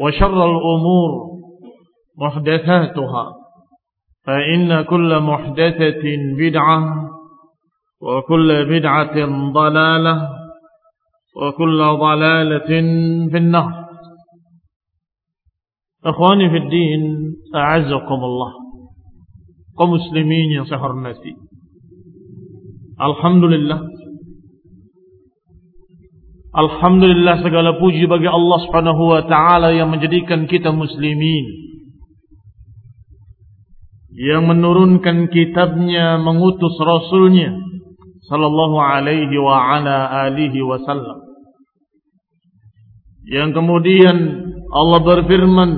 وشر الأمور محدثاتها فإن كل محدثة بدعة وكل بدعة ضلالة وكل ضلالة في النار. أخواني في الدين أعزكم الله ومسلمين يصح الناس. الحمد لله. Alhamdulillah segala puji bagi Allah Subhanahu wa taala yang menjadikan kita muslimin. Yang menurunkan kitabnya, mengutus rasulnya sallallahu alaihi wa ala alihi wasallam. Yang kemudian Allah berfirman,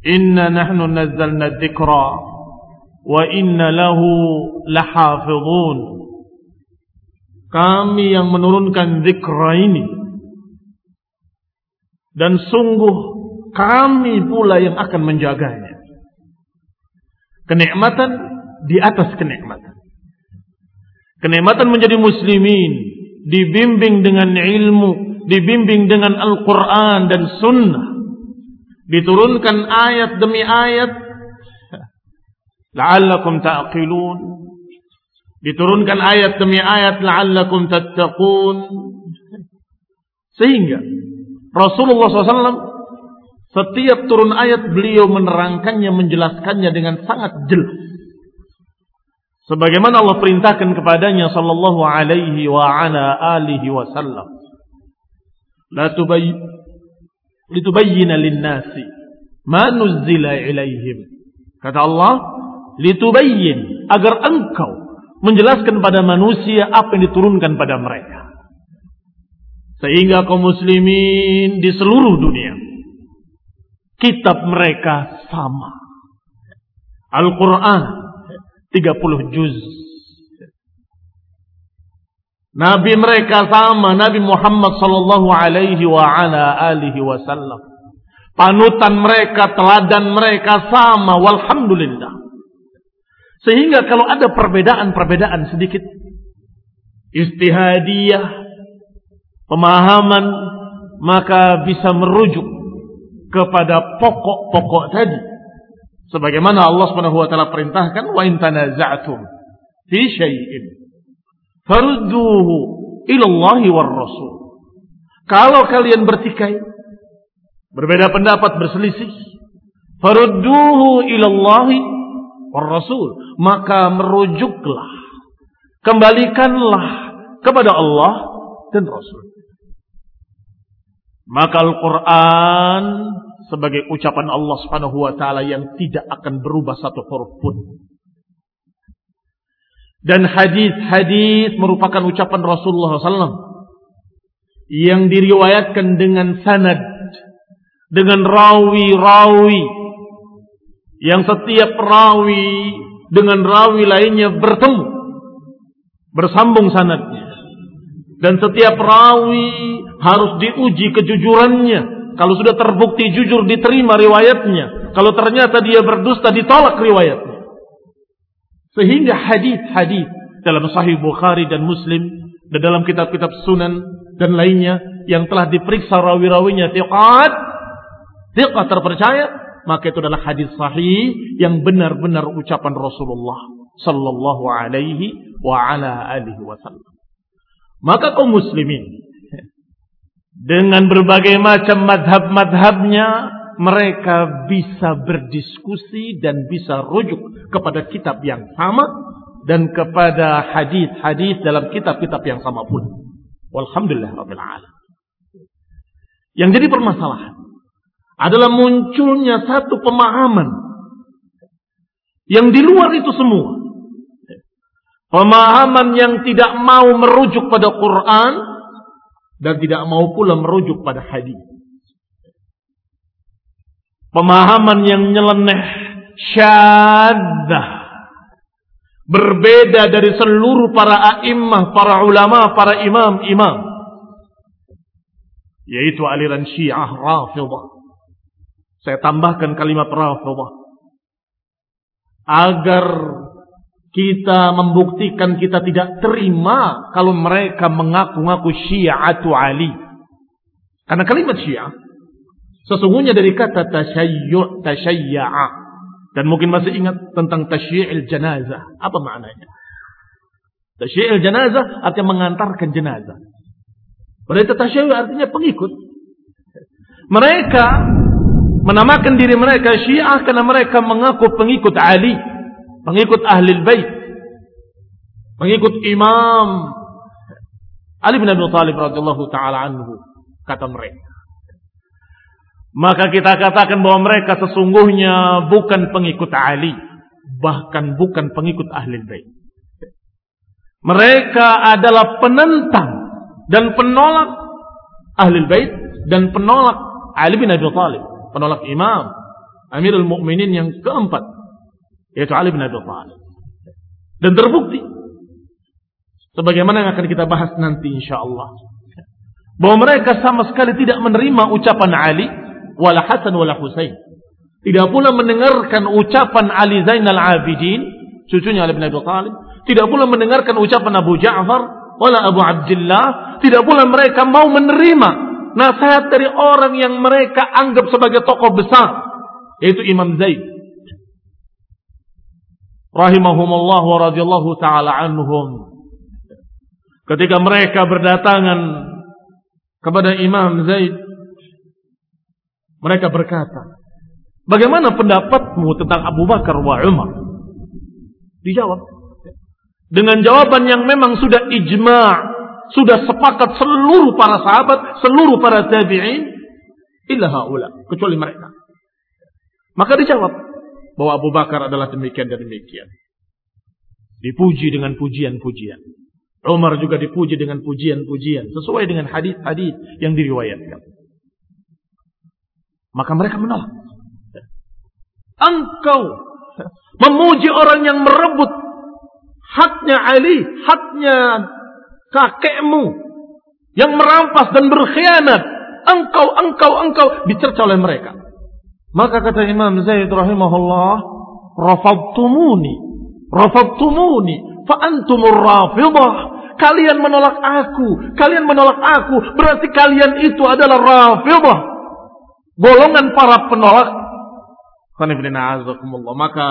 "Inna nahnu nazzalna dzikra wa inna lahu lahafizun." Kami yang menurunkan zikra ini. Dan sungguh kami pula yang akan menjaganya. Kenikmatan di atas kenikmatan. Kenikmatan menjadi muslimin dibimbing dengan ilmu dibimbing dengan Al-Quran dan Sunnah. Diturunkan ayat demi ayat. La'allakum ta'qilun Diturunkan ayat demi ayat la'allakum tattaqun. Sehingga Rasulullah SAW setiap turun ayat beliau menerangkannya, menjelaskannya dengan sangat jelas. Sebagaimana Allah perintahkan kepadanya sallallahu alaihi wa ala alihi wasallam. La tubayy litubayyana lin-nasi ma nuzzila ilaihim. Kata Allah, litubayyin agar engkau menjelaskan pada manusia apa yang diturunkan pada mereka. Sehingga kaum muslimin di seluruh dunia kitab mereka sama. Al-Quran 30 juz. Nabi mereka sama, Nabi Muhammad sallallahu alaihi wa ala alihi wasallam. Panutan mereka, teladan mereka sama, walhamdulillah. Sehingga kalau ada perbedaan-perbedaan sedikit istihadiyah, pemahaman, maka bisa merujuk kepada pokok-pokok tadi. Sebagaimana Allah Subhanahu wa taala perintahkan wa in tanaza'tum fi syai'in farudduhu ila Allah war Rasul. Kalau kalian bertikai, berbeda pendapat, berselisih, farudduhu ila Allah Rasul, maka merujuklah, kembalikanlah kepada Allah dan Rasul. Maka Al-Quran sebagai ucapan Allah Subhanahu wa taala yang tidak akan berubah satu huruf pun. Dan hadis-hadis merupakan ucapan Rasulullah SAW yang diriwayatkan dengan sanad, dengan rawi-rawi, yang setiap rawi dengan rawi lainnya bertemu, bersambung sanadnya. Dan setiap rawi harus diuji kejujurannya. Kalau sudah terbukti jujur diterima riwayatnya. Kalau ternyata dia berdusta ditolak riwayatnya. Sehingga hadis-hadis dalam Sahih Bukhari dan Muslim dan dalam kitab-kitab Sunan dan lainnya yang telah diperiksa rawi-rawinya tiqat, tiqat terpercaya, maka itu adalah hadis sahih yang benar-benar ucapan Rasulullah sallallahu alaihi wa ala alihi wasallam. Maka kaum muslimin dengan berbagai macam madhab-madhabnya mereka bisa berdiskusi dan bisa rujuk kepada kitab yang sama dan kepada hadis-hadis dalam kitab-kitab yang sama pun. Walhamdulillah rabbil alamin. Yang jadi permasalahan adalah munculnya satu pemahaman yang di luar itu semua. Pemahaman yang tidak mau merujuk pada Quran dan tidak mau pula merujuk pada hadis. Pemahaman yang nyeleneh syaddah berbeda dari seluruh para a'immah, para ulama, para imam-imam yaitu aliran Syiah Rafidah. Saya tambahkan kalimat Rafidah agar kita membuktikan kita tidak terima kalau mereka mengaku-ngaku syiatu Ali. Karena kalimat syiah sesungguhnya dari kata tasyayyu' tasyayya'a. Dan mungkin masih ingat tentang tasyyi'il janazah. Apa maknanya? Tasyyi'il janazah artinya mengantarkan jenazah. Berarti tasyayyu' artinya pengikut. Mereka menamakan diri mereka syiah karena mereka mengaku pengikut Ali pengikut ahli bait, pengikut Imam Ali bin Abi Thalib radhiyallahu taala anhu kata mereka. Maka kita katakan bahwa mereka sesungguhnya bukan pengikut Ali, bahkan bukan pengikut ahli bait. Mereka adalah penentang dan penolak ahli bait dan penolak Ali bin Abi Thalib, penolak Imam. Amirul Mukminin yang keempat. Yaitu Ali bin Abi Thalib. Dan terbukti. Sebagaimana yang akan kita bahas nanti insyaallah. Bahwa mereka sama sekali tidak menerima ucapan Ali wala Hasan wala Husain. Tidak pula mendengarkan ucapan Ali Zainal Abidin, cucunya Ali bin Abi Thalib, tidak pula mendengarkan ucapan Abu Ja'far wala Abu Abdullah, tidak pula mereka mau menerima nasihat dari orang yang mereka anggap sebagai tokoh besar, yaitu Imam Zaid. Rahimahumullah wa radhiyallahu taala anhum. Ketika mereka berdatangan kepada Imam Zaid mereka berkata bagaimana pendapatmu tentang Abu Bakar wa Umar? Dijawab. Dengan jawaban yang memang sudah ijma' sudah sepakat seluruh para sahabat seluruh para tabi'in illa haula kecuali mereka maka dijawab bahwa Abu Bakar adalah demikian dan demikian. Dipuji dengan pujian-pujian. Umar juga dipuji dengan pujian-pujian sesuai dengan hadis-hadis yang diriwayatkan. Maka mereka menolak. Engkau memuji orang yang merebut haknya Ali, haknya kakekmu yang merampas dan berkhianat. Engkau, engkau, engkau dicerca oleh mereka. Maka kata Imam Zaid rahimahullah, "Rafadtumuni, rafadtumuni, fa antumur rafidah." Kalian menolak aku, kalian menolak aku, berarti kalian itu adalah rafidah. Golongan para penolak Maka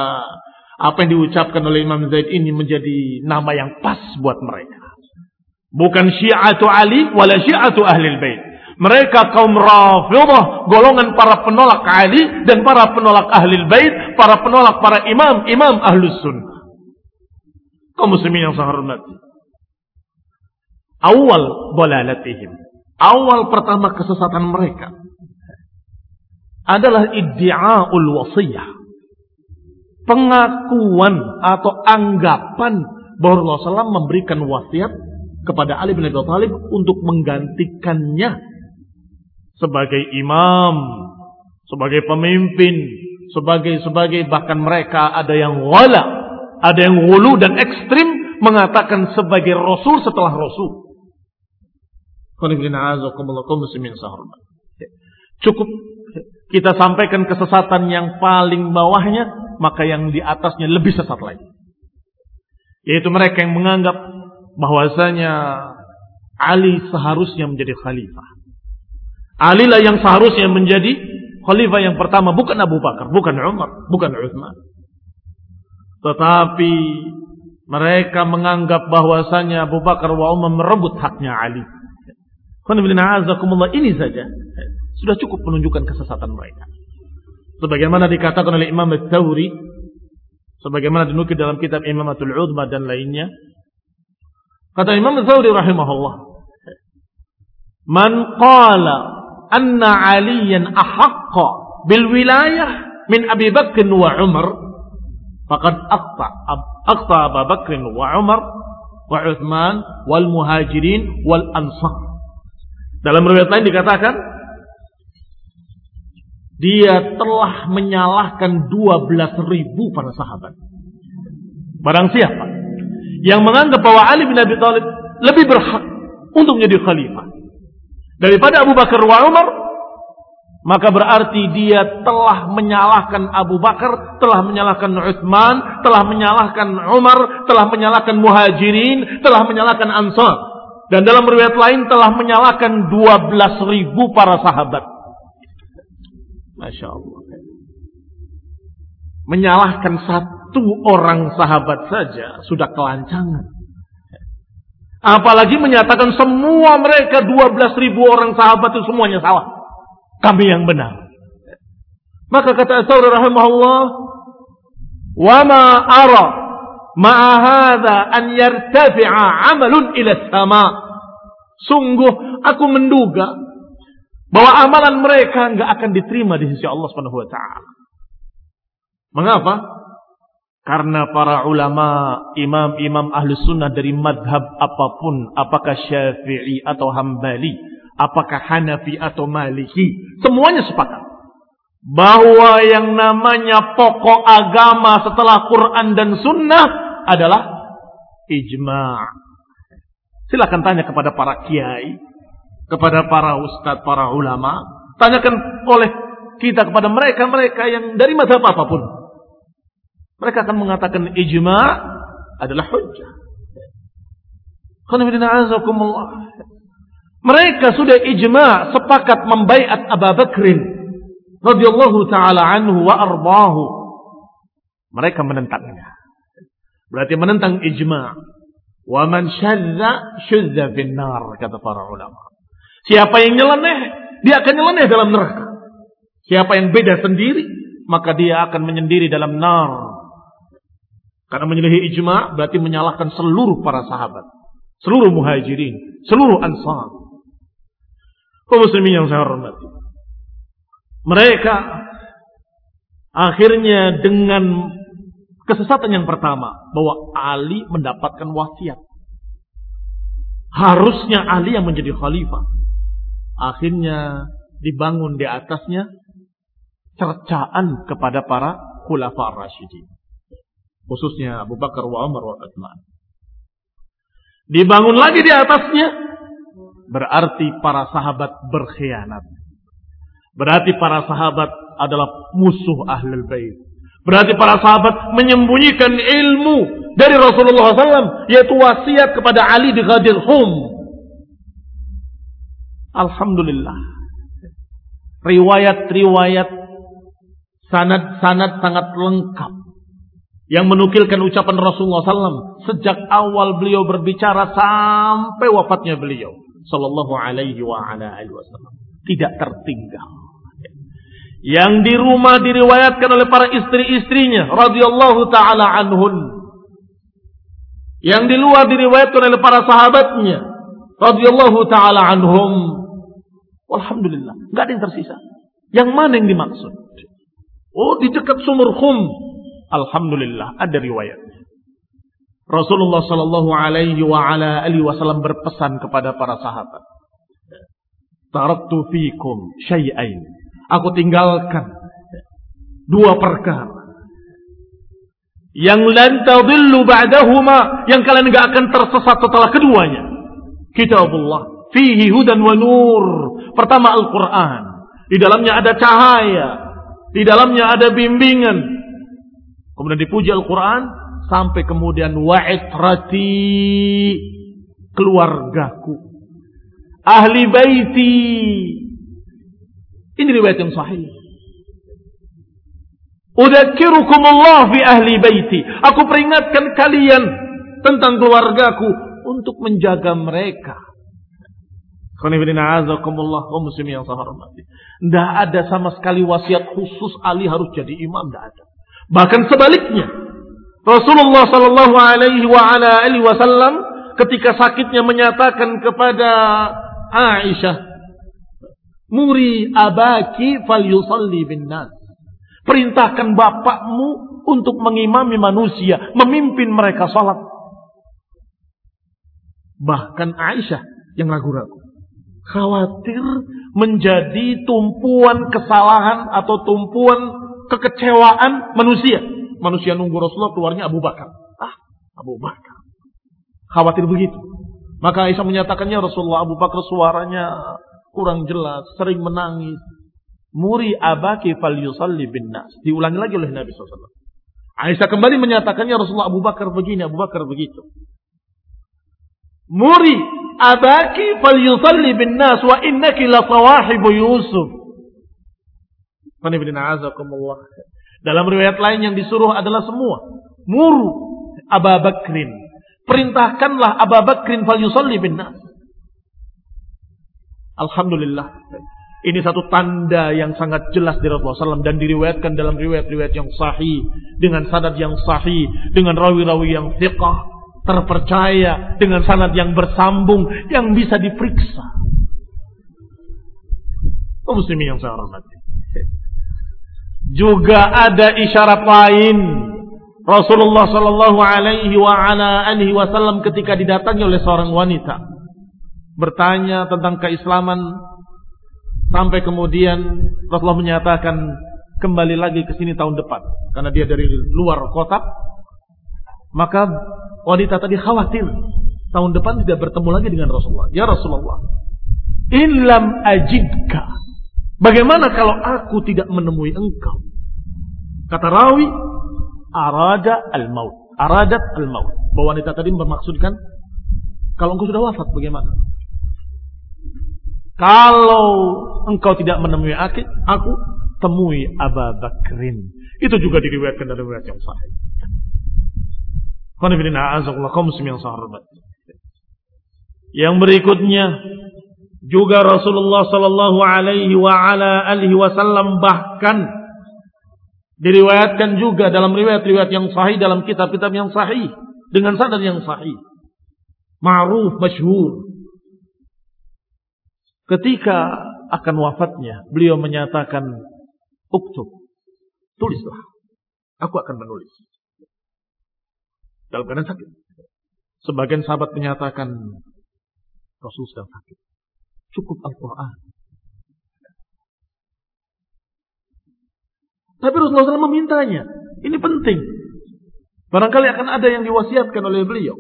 apa yang diucapkan oleh Imam Zaid ini menjadi nama yang pas buat mereka. Bukan syiatu Ali wala syiatu ahli bait. Mereka kaum Rafidah, golongan para penolak Ali dan para penolak ahli bait, para penolak para imam, imam ahlus sunnah. Kaum muslimin yang saya hormati. Awal bolalatihim. Awal pertama kesesatan mereka adalah iddi'aul wasiyah. Pengakuan atau anggapan bahwa Rasulullah memberikan wasiat kepada Ali bin Abi Thalib untuk menggantikannya sebagai imam, sebagai pemimpin, sebagai sebagai bahkan mereka ada yang wala, ada yang wulu dan ekstrim mengatakan sebagai rasul setelah rasul. Cukup kita sampaikan kesesatan yang paling bawahnya, maka yang di atasnya lebih sesat lagi. Yaitu mereka yang menganggap bahwasanya Ali seharusnya menjadi khalifah. Ali lah yang seharusnya menjadi khalifah yang pertama, bukan Abu Bakar, bukan Umar, bukan Uthman. Tetapi mereka menganggap bahwasanya Abu Bakar wa Umar merebut haknya Ali. Ini saja sudah cukup menunjukkan kesesatan mereka. Sebagaimana dikatakan oleh Imam Al-Thawri, sebagaimana dinukil dalam kitab Imam Atul Udma dan lainnya, kata Imam Al-Thawri rahimahullah, Man qala anna aliyan ahaqqa bil wilayah min Abi Bakr wa Umar, faqad aqta aqta Abu Bakr wa Umar wa Uthman wal muhajirin wal ansar. Dalam riwayat lain dikatakan dia telah menyalahkan 12 ribu para sahabat. Barang siapa yang menganggap bahwa Ali bin Abi Thalib lebih berhak untuk menjadi khalifah daripada Abu Bakar wa Umar, maka berarti dia telah menyalahkan Abu Bakar, telah menyalahkan Utsman, telah menyalahkan Umar, telah menyalahkan Muhajirin, telah menyalahkan Ansar. Dan dalam riwayat lain telah menyalahkan 12 ribu para sahabat. Masya Allah. Menyalahkan satu orang sahabat saja sudah kelancangan. Apalagi menyatakan semua mereka 12 ribu orang sahabat itu semuanya salah. Kami yang benar. Maka kata Asaur rahimahullah, "Wa ma ara ma'a hadha an yartafi'a 'amalun ila sama." Sungguh aku menduga bahwa amalan mereka nggak akan diterima di sisi Allah Subhanahu wa taala. Mengapa? Karena para ulama, imam-imam ahli sunnah dari madhab apa pun, apakah syafi'i atau hambali, apakah hanafi atau maliki, semuanya sepakat. Bahwa yang namanya pokok agama setelah Quran dan sunnah adalah ijma' Silakan tanya kepada para kiai, kepada para ustadz, para ulama. Tanyakan oleh kita kepada mereka-mereka yang dari masa apa pun. Mereka akan mengatakan ijma' adalah hujjah. Mereka sudah ijma' sepakat membaiat Abu Bakrin radhiyallahu taala anhu wa arbahu. Mereka menentangnya. Berarti menentang ijma'. Wa man syadza syadza finnar kata para ulama. Siapa yang nyeleneh, dia akan nyeleneh dalam neraka. Siapa yang beda sendiri, maka dia akan menyendiri dalam nar. Karena menyelehi ijma berarti menyalahkan seluruh para sahabat. Seluruh muhajirin. Seluruh ansar. Kau muslimin yang saya hormati. Mereka akhirnya dengan kesesatan yang pertama. Bahwa Ali mendapatkan wasiat. Harusnya Ali yang menjadi khalifah. Akhirnya dibangun di atasnya cercaan kepada para khulafa rasyidin. Khususnya Abu Bakar wa Umar wa Uthman. Dibangun lagi di atasnya berarti para sahabat berkhianat. Berarti para sahabat adalah musuh ahlul bait. Berarti para sahabat menyembunyikan ilmu dari Rasulullah SAW, yaitu wasiat kepada Ali di Ghadir Hum. Alhamdulillah. Riwayat-riwayat Sanad-sanad sangat lengkap. Yang menukilkan ucapan Rasulullah SAW sejak awal beliau berbicara sampai wafatnya beliau. Sallallahu alaihi wasallam. Tidak tertinggal. Yang di rumah diriwayatkan oleh para istri-istrinya. radhiyallahu ta'ala anhun. Yang di luar diriwayatkan oleh para sahabatnya. radhiyallahu ta'ala anhum. Alhamdulillah. Nggak ada yang tersisa. Yang mana yang dimaksud? Oh di dekat sumur khum. Alhamdulillah ada riwayatnya. Rasulullah Shallallahu Alaihi Wasallam berpesan kepada para sahabat. Taraktu fikum syai'ain. Aku tinggalkan dua perkara. Yang lan tadillu ba'dahuma. Yang kalian enggak akan tersesat setelah keduanya. Kitabullah. Fihi hudan wa nur. Pertama Al-Quran. Di dalamnya ada cahaya. Di dalamnya ada bimbingan. Kemudian dipuji Al-Quran. Sampai kemudian wa'itrati. Keluargaku. Ahli baiti. Ini riwayat yang sahih. Udzakirukumullah fi ahli baiti. Aku peringatkan kalian tentang keluargaku untuk menjaga mereka. Tidak ada sama sekali wasiat khusus Ali harus jadi imam. Tidak ada. Bahkan sebaliknya. Rasulullah Sallallahu Alaihi Wasallam ketika sakitnya menyatakan kepada Aisyah, Muri abaki fal yusalli bin nas. Perintahkan bapakmu untuk mengimami manusia, memimpin mereka salat. Bahkan Aisyah yang ragu-ragu khawatir menjadi tumpuan kesalahan atau tumpuan kekecewaan manusia. Manusia nunggu Rasulullah keluarnya Abu Bakar. Ah, Abu Bakar. Khawatir begitu. Maka Aisyah menyatakannya Rasulullah Abu Bakar suaranya kurang jelas, sering menangis. Muri abaki fal yusalli bin nas. Diulangi lagi oleh Nabi SAW. Aisyah kembali menyatakannya Rasulullah Abu Bakar begini, Abu Bakar begitu. Muri abaki fal yusalli bin nas wa innaki la sawahibu Yusuf. Dalam riwayat lain yang disuruh adalah semua. Muru Abu Bakrin. Perintahkanlah Abu Bakrin fal yusalli bin nas. Alhamdulillah. Ini satu tanda yang sangat jelas dari Rasulullah SAW dan diriwayatkan dalam riwayat-riwayat yang sahih dengan sanad yang sahih dengan rawi-rawi yang thiqah terpercaya dengan sanad yang bersambung yang bisa diperiksa. Muslimin yang saya hormati. Juga ada isyarat lain. Rasulullah Shallallahu Alaihi Wasallam ketika didatangi oleh seorang wanita bertanya tentang keislaman sampai kemudian Rasulullah menyatakan kembali lagi ke sini tahun depan karena dia dari luar kota maka wanita tadi khawatir tahun depan tidak bertemu lagi dengan Rasulullah. Ya Rasulullah, inlam ajidka. Bagaimana kalau aku tidak menemui engkau? Kata rawi, arada al-maut. Aradat al-maut. Bahwa wanita tadi bermaksudkan, kalau engkau sudah wafat bagaimana? Kalau engkau tidak menemui aku, aku temui Abu Bakrin. Itu juga diriwayatkan dari riwayat yang sahih. Yang berikutnya juga Rasulullah sallallahu alaihi wa ala alihi wasallam bahkan diriwayatkan juga dalam riwayat-riwayat yang sahih dalam kitab-kitab yang sahih dengan sanad yang sahih. Ma'ruf masyhur. Ketika akan wafatnya, beliau menyatakan, "Uktub, tulislah. Aku akan menulis." dalam keadaan sakit. Sebagian sahabat menyatakan Rasul sedang sakit. Cukup Al-Quran. Tapi Rasulullah SAW memintanya. Ini penting. Barangkali akan ada yang diwasiatkan oleh beliau.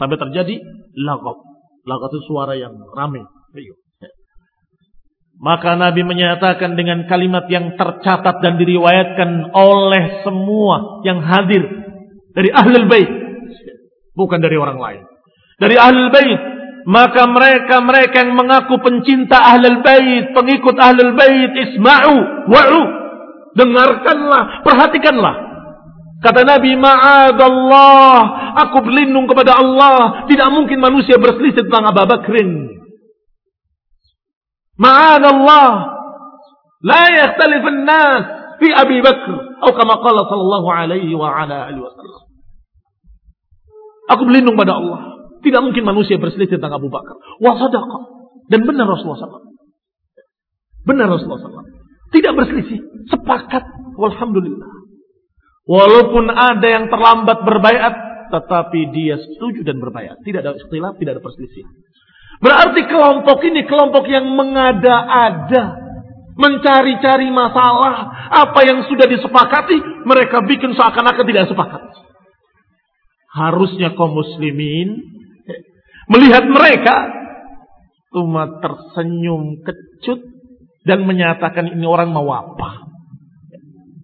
Sampai terjadi lagab. Lagab itu suara yang ramai. Maka Nabi menyatakan dengan kalimat yang tercatat dan diriwayatkan oleh semua yang hadir dari ahlul bait. Bukan dari orang lain. Dari ahlul bait. Maka mereka-mereka yang mengaku pencinta ahlul bait, pengikut ahlul bait, isma'u wa'u. Dengarkanlah, perhatikanlah. Kata Nabi, ma'adallah, aku berlindung kepada Allah. Tidak mungkin manusia berselisih tentang Abu Bakrin. Ma'adallah, la yakhtalif nas fi Abi Bakr. Atau kama qala sallallahu alaihi wa ala alihi wasallam. Aku berlindung pada Allah. Tidak mungkin manusia berselisih tentang Abu Bakar. Wa sadaqa. Dan benar Rasulullah SAW. Benar Rasulullah SAW. Tidak berselisih. Sepakat. Walhamdulillah. Walaupun ada yang terlambat berbaiat, tetapi dia setuju dan berbaiat. Tidak ada istilah, tidak ada perselisihan. Berarti kelompok ini kelompok yang mengada-ada. Mencari-cari masalah. Apa yang sudah disepakati, mereka bikin seakan-akan tidak sepakat. Harusnya kaum muslimin Melihat mereka, cuma tersenyum kecut dan menyatakan ini orang mau apa.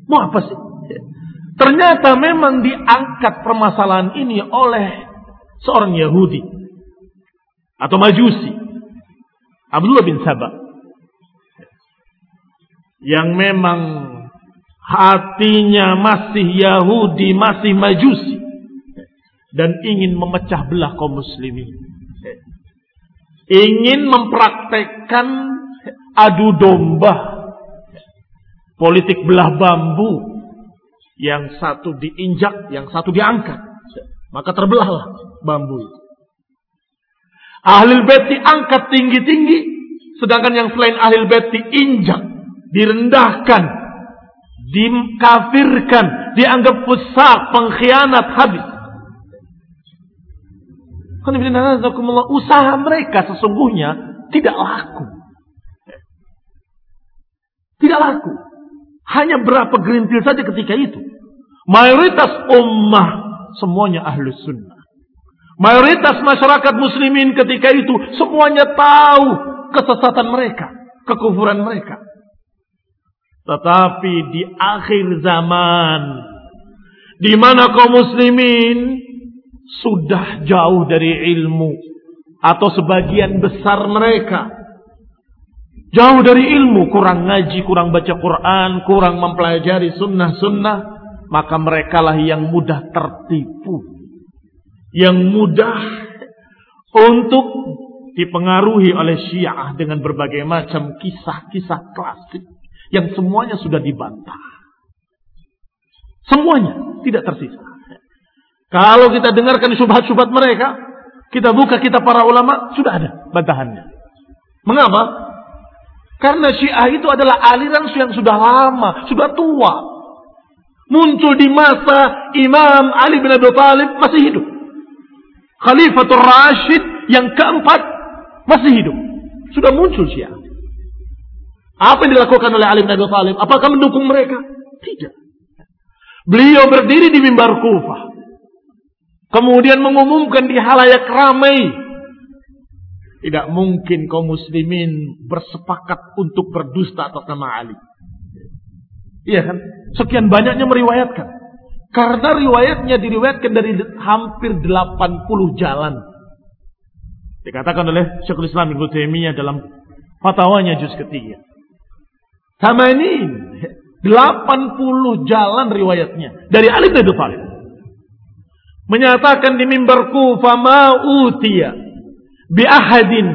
Mau apa sih? Ternyata memang diangkat permasalahan ini oleh seorang Yahudi atau Majusi. Abdullah bin Sabah. Yang memang hatinya masih Yahudi, masih Majusi. Dan ingin memecah belah kaum muslimin ingin mempraktekkan adu domba. Politik belah bambu. Yang satu diinjak yang satu diangkat. Maka terbelahlah bambu itu. Ahli bait diangkat tinggi-tinggi. Sedangkan yang selain ahli bait diinjak direndahkan dikafirkan dianggap fusak pengkhianat habis Usaha mereka sesungguhnya tidak laku. Tidak laku. Hanya berapa gerintil saja ketika itu. Mayoritas ummah semuanya ahlus sunnah. Mayoritas masyarakat muslimin ketika itu semuanya tahu kesesatan mereka, kekufuran mereka. Tetapi di akhir zaman di mana kaum muslimin sudah jauh dari ilmu atau sebagian besar mereka jauh dari ilmu, kurang ngaji, kurang baca Quran, kurang mempelajari sunnah-sunnah, maka merekalah yang mudah tertipu, yang mudah untuk dipengaruhi oleh Syiah dengan berbagai macam kisah-kisah klasik yang semuanya sudah dibantah. Semuanya tidak tersisa. Kalau kita dengarkan subhat-subhat mereka, kita buka kita para ulama, sudah ada bantahannya. Mengapa? Karena Syiah itu adalah aliran yang sudah lama, sudah tua. Muncul di masa Imam Ali bin Abi Thalib masih hidup. Khalifatul Rashid yang keempat masih hidup. Sudah muncul Syiah. Apa yang dilakukan oleh Ali bin Abi Thalib? Apakah mendukung mereka? Tidak. Beliau berdiri di mimbar Kufah. Kemudian mengumumkan di halayak ramai. Tidak mungkin kaum muslimin bersepakat untuk berdusta atas nama Ali. Iya kan? Sekian banyaknya meriwayatkan. Karena riwayatnya diriwayatkan dari hampir 80 jalan. Dikatakan oleh Syekhul Islam Ibnu Taimiyah dalam fatwanya juz ketiga. Tamanin 80 jalan riwayatnya dari Ali bin Abi Thalib menyatakan di mimbar Kufa ma utiya bi ahadin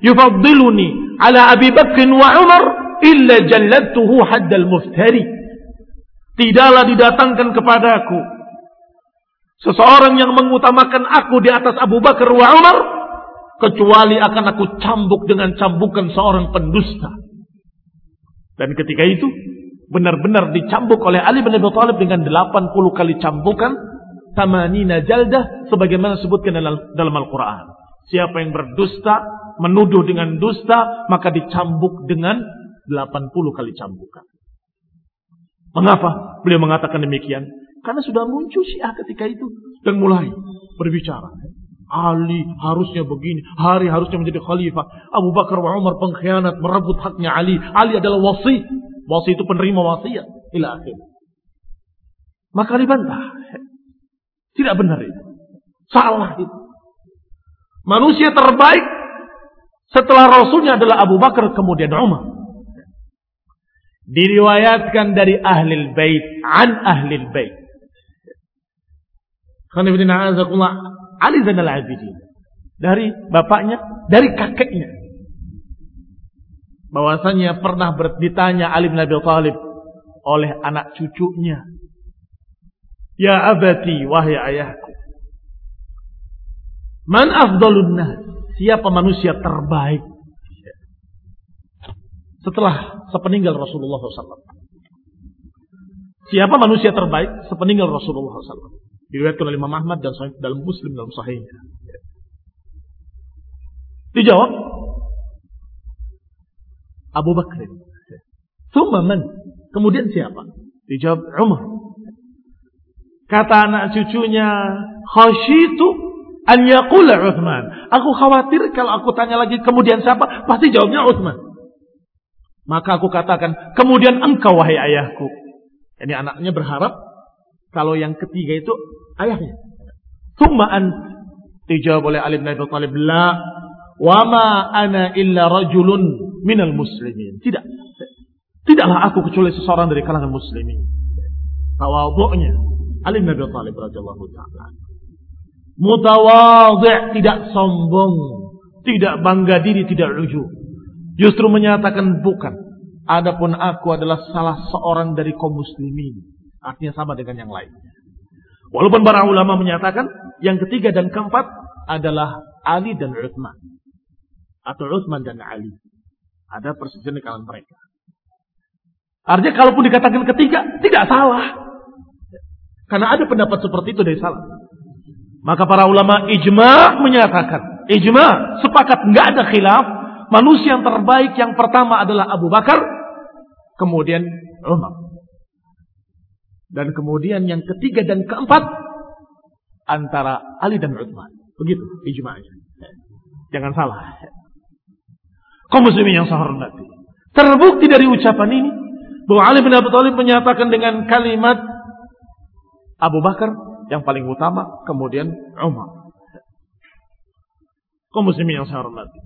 yufaddiluni ala Abi Bakr wa Umar illa jalladtuhu haddal muftari. Tidaklah didatangkan kepadaku seseorang yang mengutamakan aku di atas Abu Bakar wa Umar kecuali akan aku cambuk dengan cambukan seorang pendusta. Dan ketika itu benar-benar dicambuk oleh Ali bin Abi Thalib dengan 80 kali cambukan tamanina jaldah sebagaimana disebutkan dalam, dalam Al-Quran. Siapa yang berdusta, menuduh dengan dusta, maka dicambuk dengan 80 kali cambukan. Mengapa beliau mengatakan demikian? Karena sudah muncul syiah ketika itu. Dan mulai berbicara. Ali harusnya begini. Hari harusnya menjadi khalifah. Abu Bakar wa Umar pengkhianat merebut haknya Ali. Ali adalah wasi. Wasi itu penerima wasiat. Ila akhir. Maka dibantah. Tidak benar itu. Salah itu. Manusia terbaik Setelah Rasulnya adalah Abu Bakar, kemudian Umar. Diriwayatkan dari ahli bait, an ahli bait. Ali Zainal Abidin. Dari bapaknya, dari kakeknya. Bahwasanya pernah ditanya Ali bin Abi Thalib oleh anak cucunya. Ya abati, wahai ayahku. Man afdalun nas? Siapa manusia terbaik? Setelah sepeninggal Rasulullah SAW. Siapa manusia terbaik sepeninggal Rasulullah SAW? Diriwayatkan oleh Imam Ahmad dan dalam Muslim dalam sahihnya. Dijawab Abu Bakar. Thumma man? Kemudian siapa? Dijawab Umar. Kata anak cucunya, khasyitu an yaqula Uthman. Aku khawatir kalau aku tanya lagi kemudian siapa, pasti jawabnya Uthman. Maka aku katakan, kemudian engkau wahai ayahku. Ini anaknya berharap kalau yang ketiga itu ayahnya. Tumbaan dijawab oleh Ali bin Abi Thalib, "La wa ma ana illa rajulun minal muslimin." Tidak. Tidaklah aku kecuali seseorang dari kalangan muslimin. Tawadhu'nya Ali bin Abi Thalib radhiyallahu taala. Mutawadhi' tidak sombong, tidak bangga diri, tidak ujub. Justru menyatakan bukan. Adapun aku adalah salah seorang dari kaum muslimin. Artinya sama dengan yang lain. Walaupun para ulama menyatakan yang ketiga dan keempat adalah Ali dan Uthman. Atau Uthman dan Ali. Ada persisian di kalangan mereka. Artinya kalaupun dikatakan ketiga, tidak salah. Karena ada pendapat seperti itu dari salah. Maka para ulama ijma menyatakan, ijma sepakat nggak ada khilaf, manusia yang terbaik yang pertama adalah Abu Bakar, kemudian Umar. Dan kemudian yang ketiga dan keempat antara Ali dan Uthman. Begitu ijma'nya. Jangan salah. Kaum yang saya hormati. Terbukti dari ucapan ini bahwa Ali bin Abi Thalib menyatakan dengan kalimat Abu Bakar yang paling utama, kemudian Umar. Kaum muslimin yang saya hormati.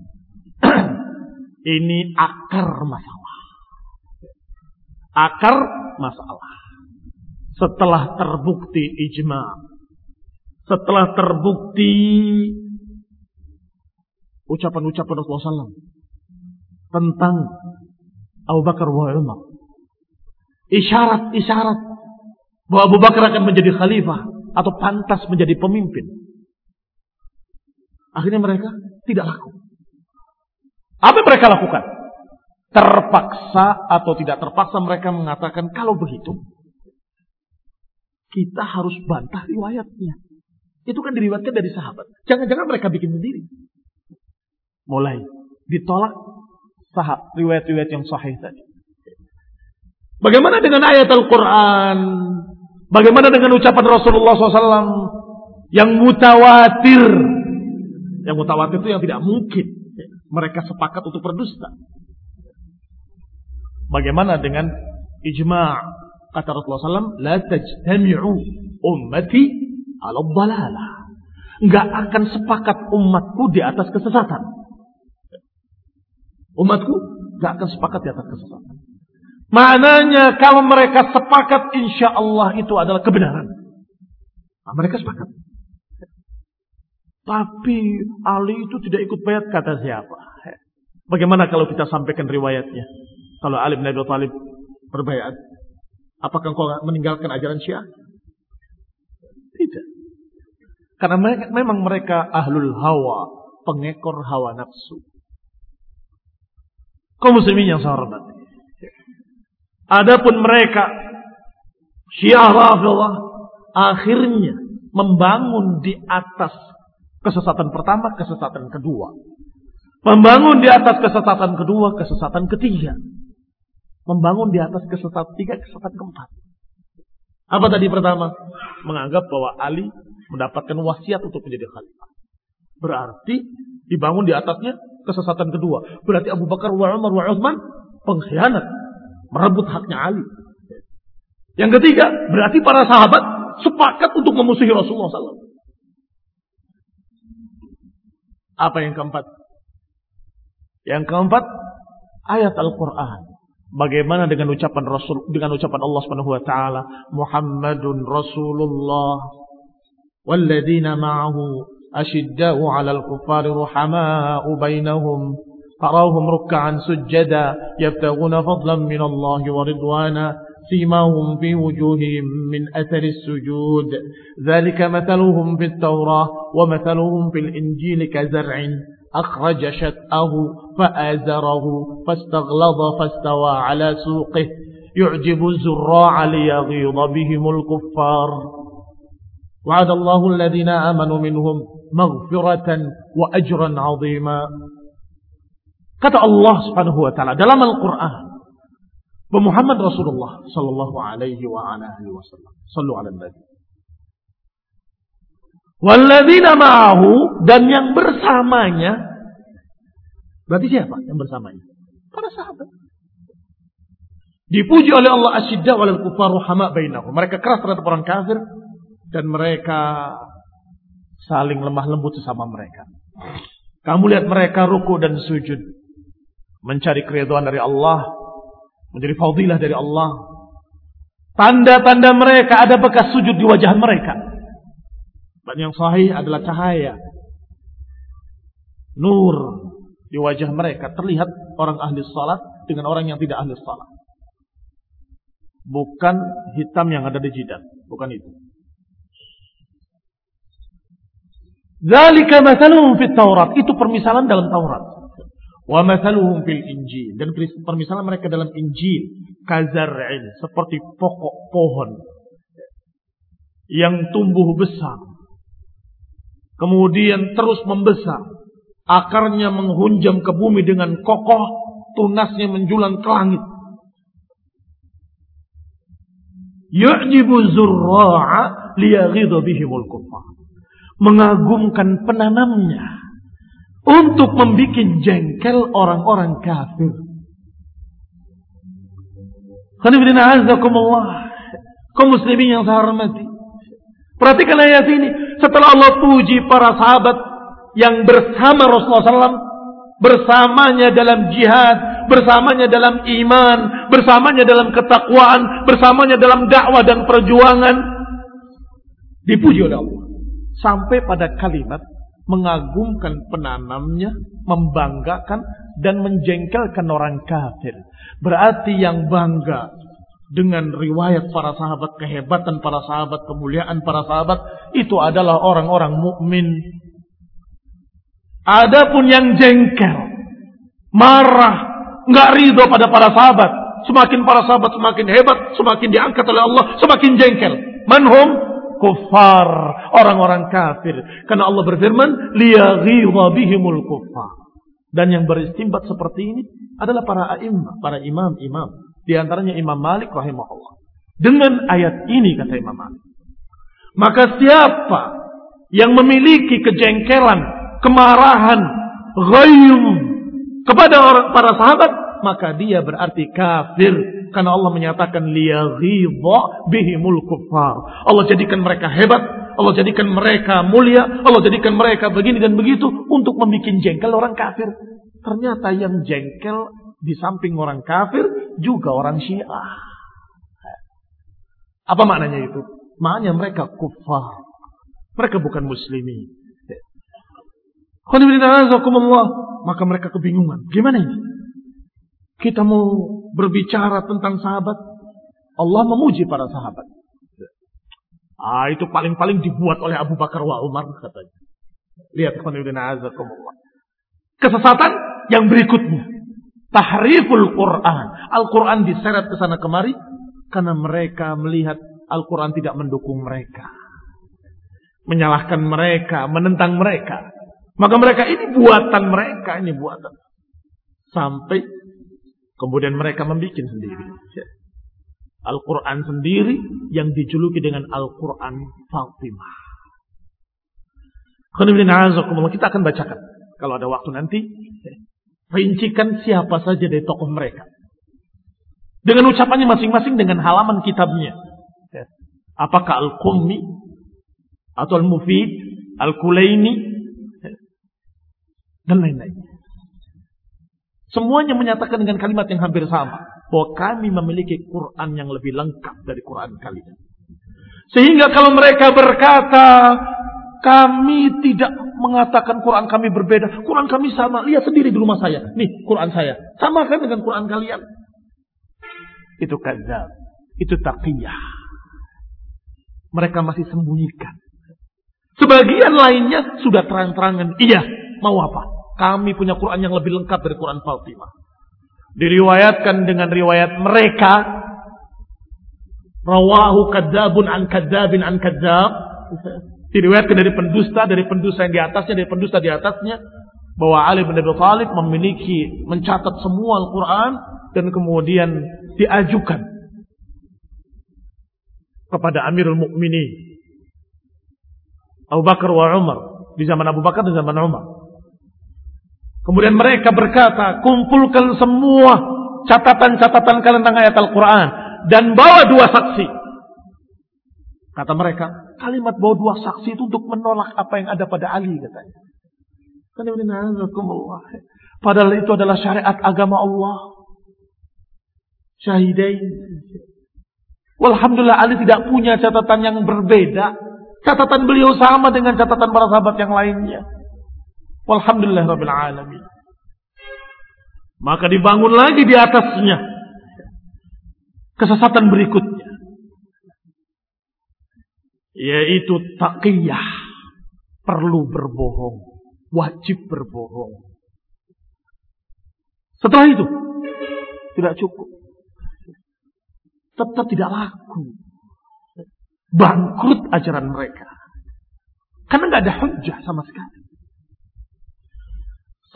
ini akar masalah. Akar masalah setelah terbukti ijma, setelah terbukti ucapan-ucapan Rasulullah SAW tentang Abu Bakar wa Umar. Isyarat-isyarat bahwa Abu Bakar akan menjadi khalifah atau pantas menjadi pemimpin. Akhirnya mereka tidak laku. Apa yang mereka lakukan? Terpaksa atau tidak terpaksa mereka mengatakan kalau begitu kita harus bantah riwayatnya. Itu kan diriwayatkan dari sahabat. Jangan-jangan mereka bikin sendiri. Mulai ditolak sahab riwayat-riwayat yang sahih tadi. Bagaimana dengan ayat Al-Quran? Bagaimana dengan ucapan Rasulullah SAW yang mutawatir? Yang mutawatir itu yang tidak mungkin. Mereka sepakat untuk berdusta. Bagaimana dengan ijma' Kata Rasulullah SAW, La tajtami'u ummati ala dhalalah. Enggak akan sepakat umatku di atas kesesatan. Umatku enggak akan sepakat di atas kesesatan. Maknanya kalau mereka sepakat insya Allah itu adalah kebenaran. Nah, mereka sepakat. Tapi Ali itu tidak ikut bayat kata siapa? Bagaimana kalau kita sampaikan riwayatnya? Kalau Ali bin Abi Thalib berbayat Apakah engkau meninggalkan ajaran Syiah? Tidak. Karena mereka, memang mereka ahlul hawa, pengekor hawa nafsu. Kau muslimin yang saya hormati. Adapun mereka Syiah Rafidah akhirnya membangun di atas kesesatan pertama, kesesatan kedua. Membangun di atas kesesatan kedua, kesesatan ketiga membangun di atas kesesatan tiga, kesesatan keempat. Apa tadi pertama? Menganggap bahwa Ali mendapatkan wasiat untuk menjadi khalifah. Berarti dibangun di atasnya kesesatan kedua. Berarti Abu Bakar wa Umar wa Uthman pengkhianat. Merebut haknya Ali. Yang ketiga, berarti para sahabat sepakat untuk memusuhi Rasulullah SAW. Apa yang keempat? Yang keempat, ayat Al-Quran. Bagaimana dengan ucapan Rasul dengan ucapan Allah Subhanahu wa taala Muhammadun Rasulullah walladzina ma'ahu ashidda'u 'alal kuffari ruhama'u bainahum tarahum ruk'an sujada yabtaghuna fadlan min Allah wa ridwana سيماهم في وجوههم من أثر السجود. ذلك مثلهم في التوراة ومثلهم في الإنجيل كزرع أخرج شتأه فآزره فاستغلظ فاستوى على سوقه يعجب الزراع ليغيظ بهم الكفار. وعد الله الذين آمنوا منهم مغفرة وأجرا عظيما. Kata Allah Subhanahu wa taala dalam Al-Qur'an Muhammad Rasulullah sallallahu alaihi wa alihi wasallam. Sallu ala nabi. Walladzina ma'ahu dan yang bersamanya. Berarti siapa yang bersamanya? Para sahabat. Dipuji oleh Allah asyidda walal kufar ruhama bainahum. Mereka keras terhadap orang kafir dan mereka saling lemah lembut sesama mereka. Kamu lihat mereka ruku dan sujud mencari keridhaan dari Allah Menjadi fadilah dari Allah. Tanda-tanda mereka ada bekas sujud di wajah mereka. Dan yang sahih adalah cahaya. Nur di wajah mereka. Terlihat orang ahli salat dengan orang yang tidak ahli salat. Bukan hitam yang ada di jidat. Bukan itu. Zalika mathaluhum fit Taurat. Itu permisalan dalam Taurat. Wa mathaluhum fil Injil. Dan permisalan mereka dalam Injil kazar'in seperti pokok pohon yang tumbuh besar kemudian terus membesar akarnya menghunjam ke bumi dengan kokoh tunasnya menjulang ke langit. Yu'jibu zurra'a liyaghidha bihimul kuffar mengagumkan penanamnya untuk membuat jengkel orang-orang kafir. Kau muslimin yang saya hormati. Perhatikan ayat ini. Setelah Allah puji para sahabat yang bersama Rasulullah SAW. Bersamanya dalam jihad. Bersamanya dalam iman. Bersamanya dalam ketakwaan. Bersamanya dalam dakwah dan perjuangan. Dipuji oleh Allah. Sampai pada kalimat mengagumkan penanamnya, membanggakan dan menjengkelkan orang kafir. Berarti yang bangga dengan riwayat para sahabat, kehebatan para sahabat, kemuliaan para sahabat itu adalah orang-orang mukmin. Adapun yang jengkel, marah, nggak ridho pada para sahabat, semakin para sahabat semakin hebat, semakin diangkat oleh Allah, semakin jengkel. Manhum kufar, orang-orang kafir. Karena Allah berfirman, bihimul. Dan yang beristimbat seperti ini adalah para imam, para imam-imam. Di antaranya Imam Malik rahimahullah. Dengan ayat ini kata Imam Malik. Maka siapa yang memiliki kejengkelan, kemarahan, ghayum kepada para sahabat, maka dia berarti kafir karena Allah menyatakan liyaghidha bihimul kuffar. Allah jadikan mereka hebat, Allah jadikan mereka mulia, Allah jadikan mereka begini dan begitu untuk membuat jengkel orang kafir. Ternyata yang jengkel di samping orang kafir juga orang Syiah. Apa maknanya itu? Maknanya mereka kufar. Mereka bukan muslimi. Maka mereka kebingungan. Gimana ini? Kita mau berbicara tentang sahabat, Allah memuji para sahabat. Ah, itu paling-paling dibuat oleh Abu Bakar wa Umar katanya. Lihat Kesesatan yang berikutnya. Tahriful Quran. Al-Quran diseret ke sana kemari karena mereka melihat Al-Quran tidak mendukung mereka. Menyalahkan mereka, menentang mereka. Maka mereka ini buatan mereka, ini buatan. Sampai Kemudian mereka membuat sendiri. Al-Quran sendiri yang dijuluki dengan Al-Quran Fatimah. Kita akan bacakan. Kalau ada waktu nanti. Rincikan siapa saja dari tokoh mereka. Dengan ucapannya masing-masing dengan halaman kitabnya. Apakah Al-Qummi atau Al-Mufid, Al-Kulaini dan lain-lain. Semuanya menyatakan dengan kalimat yang hampir sama. Bahwa kami memiliki Quran yang lebih lengkap dari Quran kalian. Sehingga kalau mereka berkata, kami tidak mengatakan Quran kami berbeda. Quran kami sama. Lihat sendiri di rumah saya. Nih Quran saya. Sama kan dengan Quran kalian. Itu kadzab. Itu taqiyah. Mereka masih sembunyikan. Sebagian lainnya sudah terang-terangan. Iya, mau apa? Kami punya Quran yang lebih lengkap dari Quran Fatimah. Diriwayatkan dengan riwayat mereka. Rawahu kadzabun an kadzabin an kadzab. Diriwayatkan dari pendusta, dari pendusta yang di atasnya, dari pendusta di atasnya. Bahwa Ali bin Abi Thalib memiliki, mencatat semua Al-Quran. Dan kemudian diajukan kepada Amirul Mukminin Abu Bakar wa Umar di zaman Abu Bakar dan zaman Umar Kemudian mereka berkata, kumpulkan semua catatan-catatan kalian tentang ayat Al-Quran. Dan bawa dua saksi. Kata mereka, kalimat bawa dua saksi itu untuk menolak apa yang ada pada Ali katanya. Padahal itu adalah syariat agama Allah. Syahidain. Walhamdulillah Ali tidak punya catatan yang berbeda. Catatan beliau sama dengan catatan para sahabat yang lainnya. Walhamdulillah Rabbil Alamin. Maka dibangun lagi di atasnya. Kesesatan berikutnya. Yaitu taqiyah. Perlu berbohong. Wajib berbohong. Setelah itu. Tidak cukup. Tetap tidak laku. Bangkrut ajaran mereka. Karena nggak ada hujah sama sekali.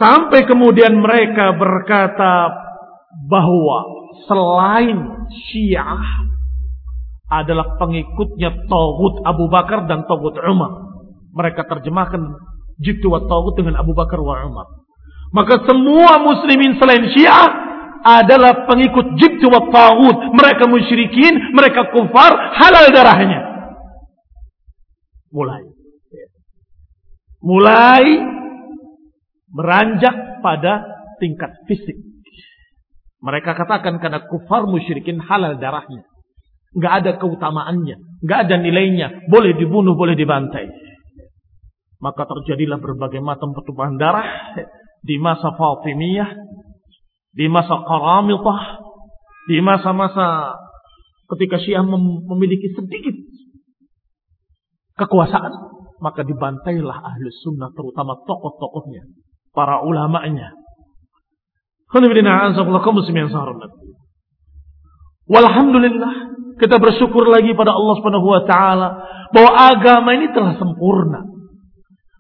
Sampai kemudian mereka berkata bahwa selain Syiah adalah pengikutnya Tawud Abu Bakar dan Tawud Umar. Mereka terjemahkan jitu wa Tawud dengan Abu Bakar wa Umar. Maka semua muslimin selain Syiah adalah pengikut jitu wa Tawud. Mereka musyrikin, mereka kufar, halal darahnya. Mulai. Mulai beranjak pada tingkat fisik. Mereka katakan karena kufar musyrikin halal darahnya. Nggak ada keutamaannya. Nggak ada nilainya. Boleh dibunuh, boleh dibantai. Maka terjadilah berbagai macam pertumpahan darah. Di masa Fatimiyah. Di masa Karamitah. Di masa-masa ketika Syiah memiliki sedikit kekuasaan. Maka dibantailah ahli sunnah terutama tokoh-tokohnya para ulamanya. Walhamdulillah kita bersyukur lagi pada Allah Subhanahu wa taala bahwa agama ini telah sempurna.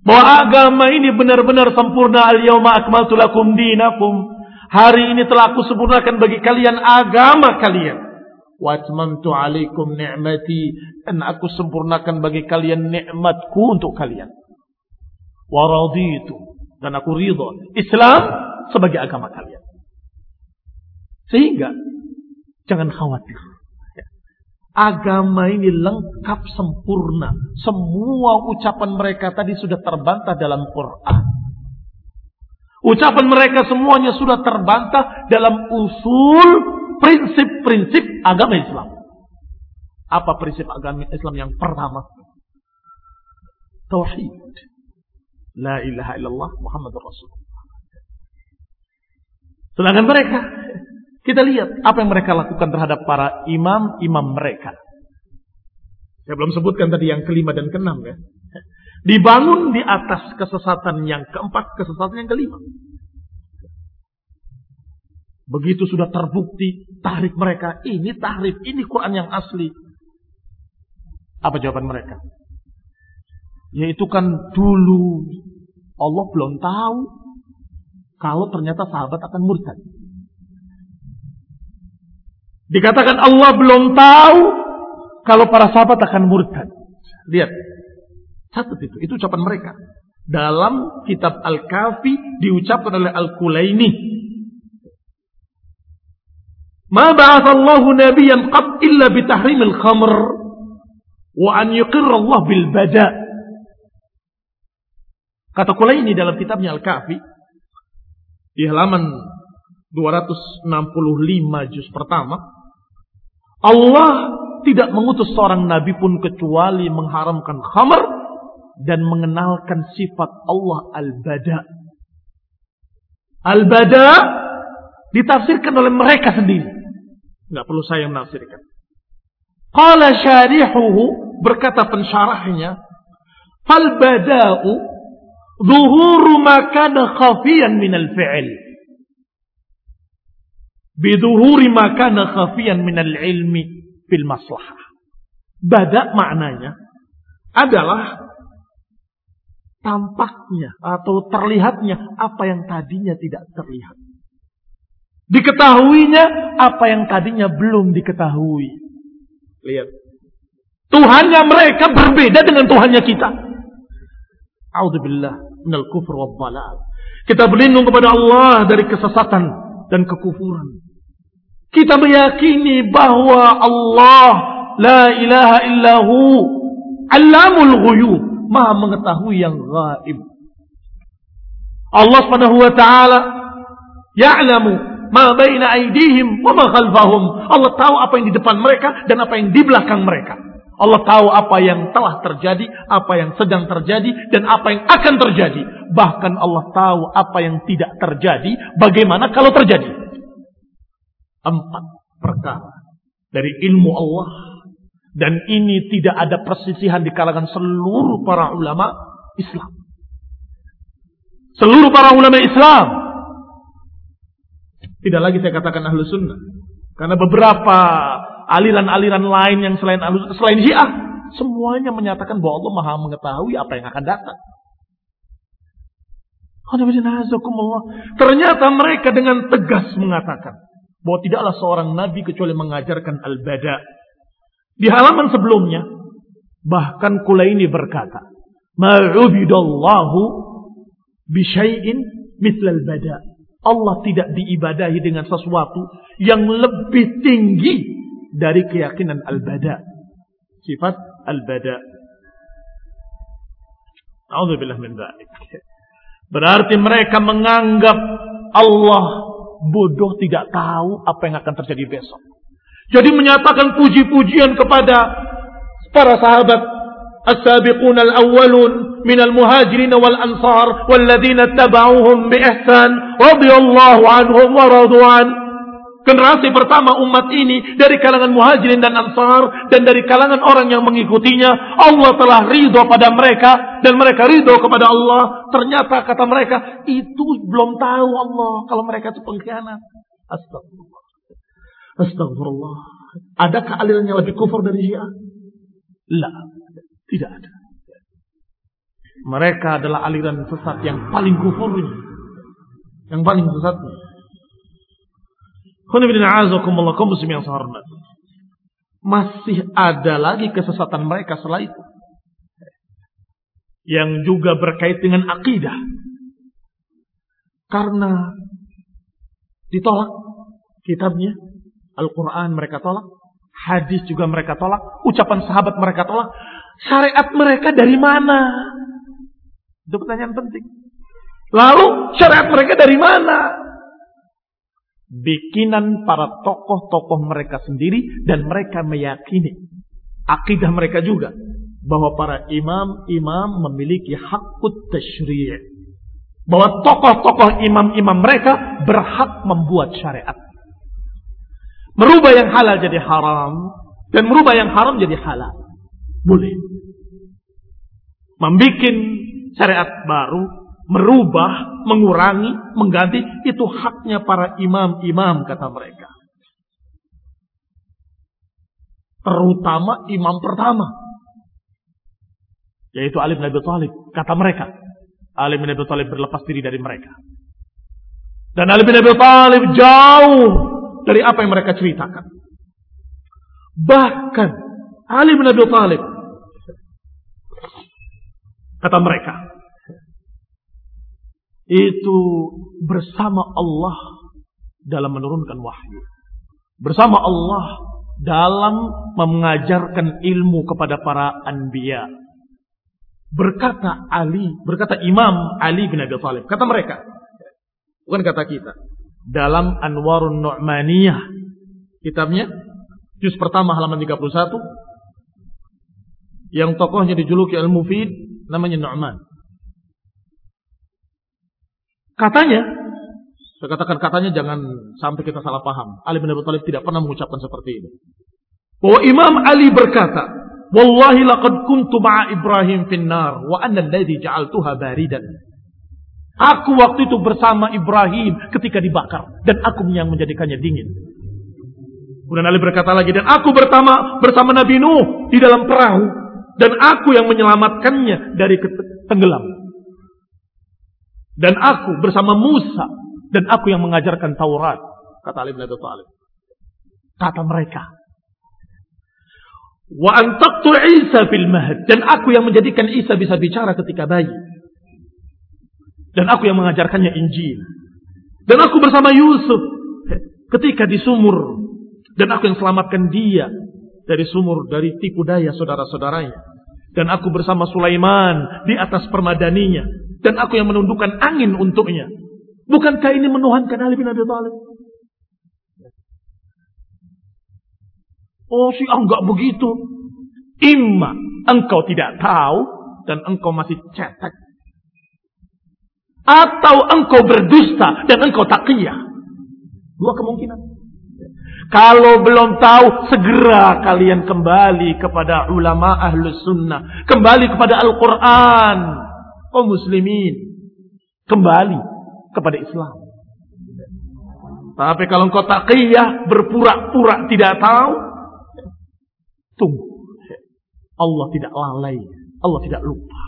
Bahwa agama ini benar-benar sempurna. Al-yauma akmaltu lakum dinakum. Hari ini telah aku sempurnakan bagi kalian agama kalian. Wa atmamtu alaikum ni'mati dan aku sempurnakan bagi kalian nikmatku untuk kalian. Wa raditu dan aku ridho Islam sebagai agama kalian. Sehingga jangan khawatir. Agama ini lengkap sempurna. Semua ucapan mereka tadi sudah terbantah dalam Quran. Ucapan mereka semuanya sudah terbantah dalam usul prinsip-prinsip agama Islam. Apa prinsip agama Islam yang pertama? Tauhid. La ilaha illallah Muhammad Rasulullah. Sedangkan mereka, kita lihat apa yang mereka lakukan terhadap para imam-imam mereka. Saya belum sebutkan tadi yang kelima dan keenam ya. Dibangun di atas kesesatan yang keempat, kesesatan yang kelima. Begitu sudah terbukti tahrif mereka, ini tahrif, ini Quran yang asli. Apa jawaban mereka? Yaitu kan dulu Allah belum tahu kalau ternyata sahabat akan murtad. Dikatakan Allah belum tahu kalau para sahabat akan murtad. Lihat. Satu itu. Itu ucapan mereka. Dalam kitab Al-Kafi diucapkan oleh Al-Kulaini. Ma ba'athallahu nabiyan qab illa bitahrimil khamr wa an yuqirra Allah bil bada' Kata Kulaini dalam kitabnya Al-Kafi di halaman 265 juz pertama. Allah tidak mengutus seorang nabi pun kecuali mengharamkan khamar dan mengenalkan sifat Allah al-bada. Al-bada ditafsirkan oleh mereka sendiri. Nggak perlu saya menafsirkan. Qala syarihuhu berkata pensyarahnya, fal bada'u zuhuru ma kana khafiyan min al-fi'l. Biduhuri ma kana khafiyan min al-ilmi fil maslahah. Bada maknanya adalah tampaknya atau terlihatnya apa yang tadinya tidak terlihat. Diketahuinya apa yang tadinya belum diketahui. Lihat. Tuhannya mereka berbeda dengan Tuhannya kita. A'udzubillah minal kufur wa balal. Kita berlindung kepada Allah dari kesesatan dan kekufuran. Kita meyakini bahwa Allah la ilaha illahu alamul ghuyub maha mengetahui yang gaib. Allah Subhanahu wa taala ya'lamu ma baina aydihim wa ma khalfahum. Allah tahu apa yang di depan mereka dan apa yang di belakang mereka. Allah tahu apa yang telah terjadi, apa yang sedang terjadi, dan apa yang akan terjadi. Bahkan Allah tahu apa yang tidak terjadi, bagaimana kalau terjadi. Empat perkara dari ilmu Allah dan ini tidak ada persisihan di kalangan seluruh para ulama Islam. Seluruh para ulama Islam. Tidak lagi saya katakan ahlu sunnah. Karena beberapa aliran-aliran lain yang selain selain syiah. Semuanya menyatakan bahwa Allah maha mengetahui apa yang akan datang. Ternyata mereka dengan tegas mengatakan bahwa tidaklah seorang nabi kecuali mengajarkan al-bada di halaman sebelumnya, bahkan Kulaini berkata, Ma'ubidallahu bisyai'in mitlal bada. Allah tidak diibadahi dengan sesuatu yang lebih tinggi dari keyakinan al-bada. Sifat al-bada. A'udzubillah min dzalik. Berarti mereka menganggap Allah bodoh tidak tahu apa yang akan terjadi besok. Jadi menyatakan puji-pujian kepada para sahabat as-sabiqun al-awwalun min al-muhajirin wal ansar walladzina tabauhum bi ihsan radhiyallahu anhum wa radu'an Generasi pertama umat ini dari kalangan muhajirin dan ansar dan dari kalangan orang yang mengikutinya Allah telah ridho pada mereka dan mereka ridho kepada Allah ternyata kata mereka itu belum tahu Allah kalau mereka itu pengkhianat astagfirullah Astagfirullah. Adakah aliran yang lebih kufur dari Syiah? La. Tidak ada. Mereka adalah aliran sesat yang paling kufur ini. Yang paling sesat. Masih ada lagi kesesatan mereka setelah itu. Yang juga berkait dengan akidah. Karena ditolak kitabnya Al-Quran mereka tolak. Hadis juga mereka tolak. Ucapan sahabat mereka tolak. Syariat mereka dari mana? Itu pertanyaan penting. Lalu syariat mereka dari mana? Bikinan para tokoh-tokoh mereka sendiri dan mereka meyakini akidah mereka juga bahwa para imam-imam memiliki hakut tashri' bahwa tokoh-tokoh imam-imam mereka berhak membuat syariat merubah yang halal jadi haram dan merubah yang haram jadi halal. Boleh. Membikin syariat baru, merubah, mengurangi, mengganti, itu haknya para imam-imam kata mereka. Terutama imam pertama. Yaitu Ali bin Abi Thalib. Kata mereka. Ali bin Abi Thalib berlepas diri dari mereka. Dan Ali bin Abi Thalib jauh dari apa yang mereka ceritakan. Bahkan Ali bin Abi Thalib kata mereka itu bersama Allah dalam menurunkan wahyu. Bersama Allah dalam mengajarkan ilmu kepada para anbiya. Berkata Ali, berkata Imam Ali bin Abi Thalib. Kata mereka, bukan kata kita. dalam Anwarun Nu'maniyah kitabnya juz pertama halaman 31 yang tokohnya dijuluki Al-Mufid namanya Nu'man. Katanya, saya katakan katanya jangan sampai kita salah paham. Ali bin Abi Thalib tidak pernah mengucapkan seperti ini. Bahwa Imam Ali berkata, Wallahi laqad kuntu ma'a Ibrahim finnar wa anna alladhi ja'altuha baridan. Aku waktu itu bersama Ibrahim ketika dibakar dan aku yang menjadikannya dingin. Kemudian Ali berkata lagi dan aku bersama bersama Nabi Nuh di dalam perahu dan aku yang menyelamatkannya dari tenggelam. Dan aku bersama Musa dan aku yang mengajarkan Taurat kata Ali bin Abi. Kata mereka, Wa antaktu Isa fil mahd. Dan aku yang menjadikan Isa bisa bicara ketika bayi. Dan aku yang mengajarkannya Injil. Dan aku bersama Yusuf ketika di sumur. Dan aku yang selamatkan dia dari sumur, dari tipu daya saudara-saudaranya. Dan aku bersama Sulaiman di atas permadaninya. Dan aku yang menundukkan angin untuknya. Bukankah ini menuhankan Ali bin Abi Thalib? Oh si enggak begitu. Imma engkau tidak tahu dan engkau masih cetek. Atau engkau berdusta dan engkau takiyah. Dua kemungkinan. Kalau belum tahu, segera kalian kembali kepada ulama ahlus sunnah. Kembali kepada Al-Quran. Oh muslimin. Kembali kepada Islam. Tapi kalau engkau takiyah, berpura-pura tidak tahu, Tunggu. Allah tidak lalai. Allah tidak lupa.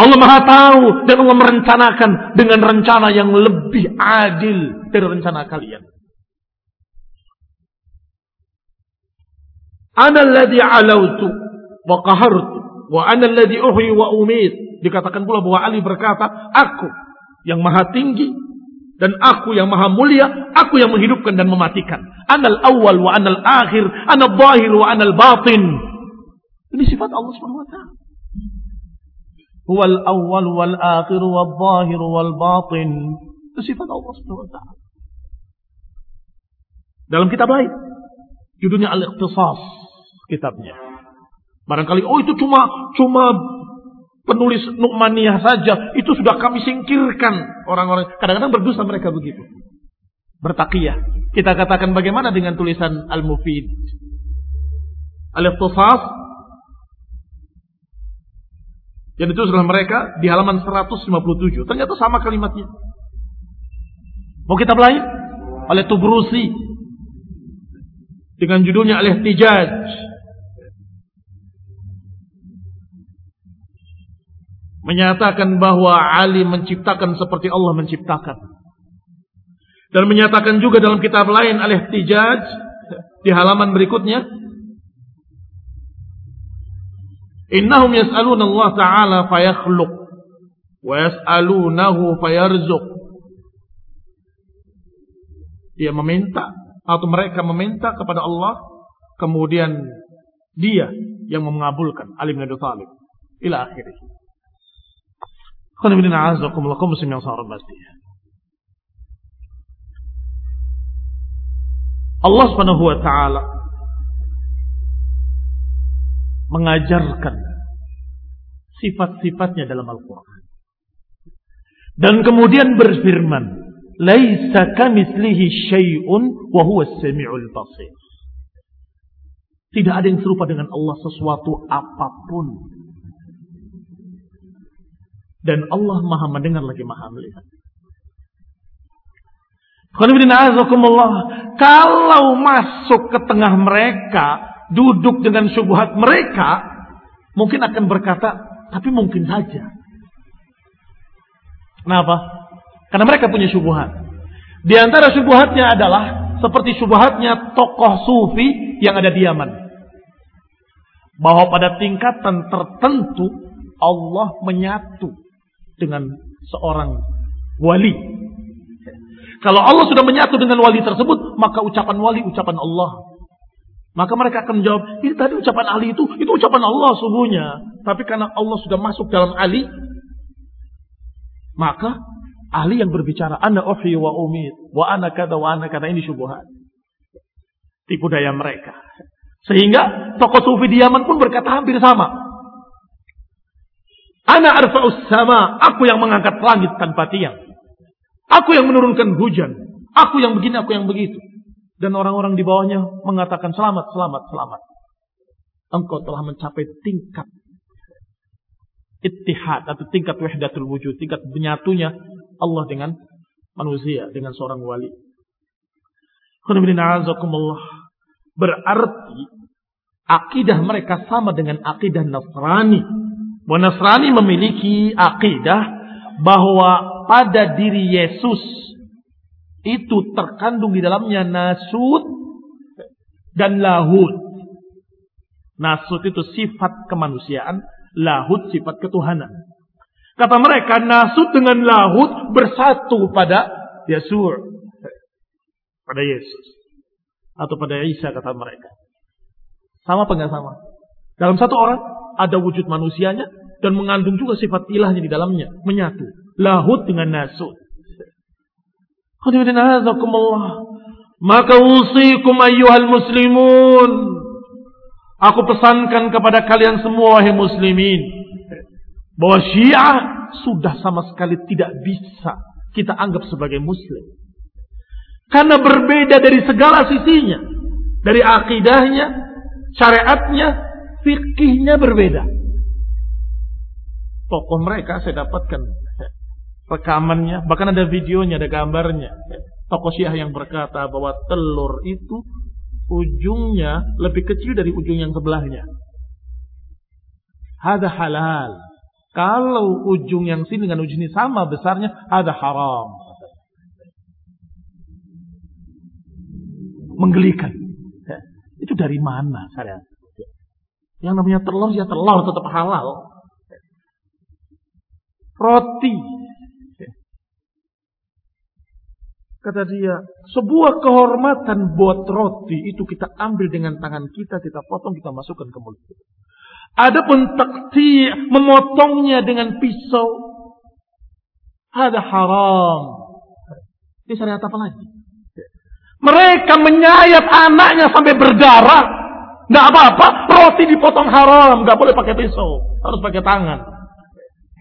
Allah maha tahu dan Allah merencanakan dengan rencana yang lebih adil dari rencana kalian. Ana alladhi alautu wa qahartu wa ana alladhi uhyi wa umit. Dikatakan pula bahwa Ali berkata, aku yang maha tinggi dan aku yang maha mulia, aku yang menghidupkan dan mematikan. Anal awal wa anal akhir, anal zahir wa anal batin. Ini sifat Allah Subhanahu wa taala. Huwal awal wal akhir wal zahir wal batin. Itu sifat Allah Subhanahu wa taala. Dalam kitab lain, judulnya Al-Iqtisas kitabnya. Barangkali oh itu cuma cuma penulis Nu'maniyah saja, itu sudah kami singkirkan orang-orang. Kadang-kadang berdusta mereka begitu. Bertakiyah. Kita katakan bagaimana dengan tulisan Al-Mufid. Al-Iftusas. Yang ditulis oleh mereka di halaman 157. Ternyata sama kalimatnya. Mau kitab lain? Oleh Tubrusi. Dengan judulnya Al-Ihtijaj. Menyatakan bahwa Ali menciptakan seperti Allah menciptakan. Dan menyatakan juga dalam kitab lain Al-Ihtijaj di halaman berikutnya Innahum yas'aluna Allah Ta'ala fayakhluq wa yas'alunahu fayarzuq. Dia meminta atau mereka meminta kepada Allah kemudian dia yang mengabulkan Ali bin Abi Thalib ila akhirih. Khonibidin a'azakumullah muslim yang sangat hormati. Allah Subhanahu wa taala mengajarkan sifat-sifatnya dalam Al-Qur'an. Dan kemudian berfirman, "Laisa kamitslihi syai'un wa huwa as-sami'ul basir." Tidak ada yang serupa dengan Allah sesuatu apa pun dan Allah maha mendengar lagi maha melihat. Kalau masuk ke tengah mereka, duduk dengan syubhat mereka, mungkin akan berkata, tapi mungkin saja. Kenapa? Karena mereka punya syubhat. Di antara syubhatnya adalah seperti syubhatnya tokoh sufi yang ada di Yaman. Bahwa pada tingkatan tertentu Allah menyatu dengan seorang wali. Kalau Allah sudah menyatu dengan wali tersebut, maka ucapan wali ucapan Allah. Maka mereka akan menjawab, ini tadi ucapan Ali itu, itu ucapan Allah sungguhnya. Tapi karena Allah sudah masuk dalam Ali, maka Ahli yang berbicara, ana uhyi wa umid, wa ana kata wa ana kata ini syubhat. Tipu daya mereka. Sehingga tokoh sufi di Yaman pun berkata hampir sama. Ana arfa'us sama, aku yang mengangkat langit tanpa tiang. Aku yang menurunkan hujan. Aku yang begini, aku yang begitu. Dan orang-orang di bawahnya mengatakan selamat, selamat, selamat. Engkau telah mencapai tingkat ittihad atau tingkat wahdatul wujud, tingkat menyatunya Allah dengan manusia, dengan seorang wali. Berarti akidah mereka sama dengan akidah Nasrani. Nasrani memiliki akidah bahwa pada diri Yesus itu terkandung di dalamnya nasut dan lahut. Nasut itu sifat kemanusiaan, lahut sifat ketuhanan. Kata mereka, nasut dengan lahut bersatu pada Yesus. Pada Yesus. Atau pada Isa kata mereka. Sama apa enggak sama? Dalam satu orang ada wujud manusianya dan mengandung juga sifat ilahnya di dalamnya. Menyatu. Lahut dengan nasut. Maka usikum ayyuhal muslimun. Aku pesankan kepada kalian semua wahai muslimin bahwa Syiah sudah sama sekali tidak bisa kita anggap sebagai muslim. Karena berbeda dari segala sisinya. Dari akidahnya, syariatnya, fikihnya berbeda. Tokoh mereka saya dapatkan rekamannya, bahkan ada videonya, ada gambarnya. Tokoh Syiah yang berkata bahwa telur itu ujungnya lebih kecil dari ujung yang sebelahnya. Hada halal. Kalau ujung yang sini dengan ujung ini sama besarnya, ada haram. Menggelikan. Itu dari mana saya? Yang namanya telur ya telur tetap halal. Roti. Kata dia, sebuah kehormatan buat roti itu kita ambil dengan tangan kita, kita potong, kita masukkan ke mulut kita. Adapun takti memotongnya dengan pisau ada haram. Ini syariat apa lagi? Mereka menyayat anaknya sampai berdarah. Nggak apa-apa, roti dipotong haram, nggak boleh pakai pisau, harus pakai tangan.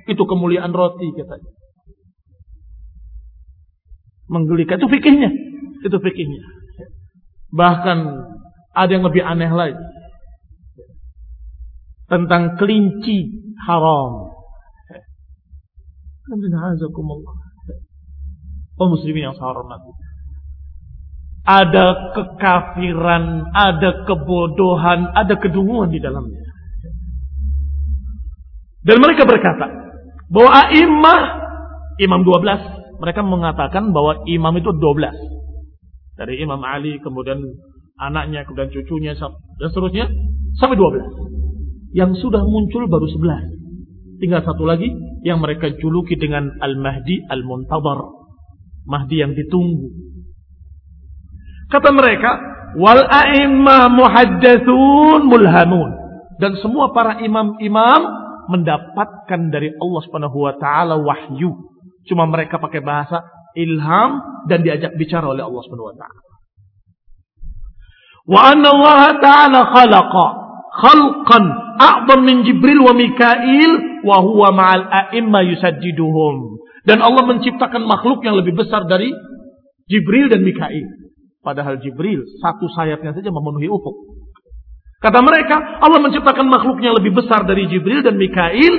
Itu kemuliaan roti katanya. Menggelikan itu fikihnya, itu fikihnya. Bahkan ada yang lebih aneh lagi tentang kelinci haram. Oh muslimin yang saya hormati. Ada kekafiran, ada kebodohan, ada kedunguan di dalamnya. Dan mereka berkata bahwa imam imam 12, mereka mengatakan bahwa imam itu 12. Dari Imam Ali, kemudian anaknya, kemudian cucunya, dan seterusnya, sampai 12. Yang sudah muncul baru sebelas. Tinggal satu lagi yang mereka juluki dengan Al-Mahdi Al-Muntabar. Mahdi yang ditunggu. Kata mereka, wal a'immah muhaddatsun mulhamun. Dan semua para imam-imam mendapatkan dari Allah Subhanahu wa taala wahyu. Cuma mereka pakai bahasa ilham dan diajak bicara oleh Allah Subhanahu wa taala. Wa anna Allah taala khalaqa khalqan a'zam min Jibril wa Mikail wa huwa ma'al a'imma yusaddiduhum. Dan Allah menciptakan makhluk yang lebih besar dari Jibril dan Mikail. Padahal Jibril satu sayapnya saja memenuhi ufuk. Kata mereka, Allah menciptakan makhluk yang lebih besar dari Jibril dan Mikail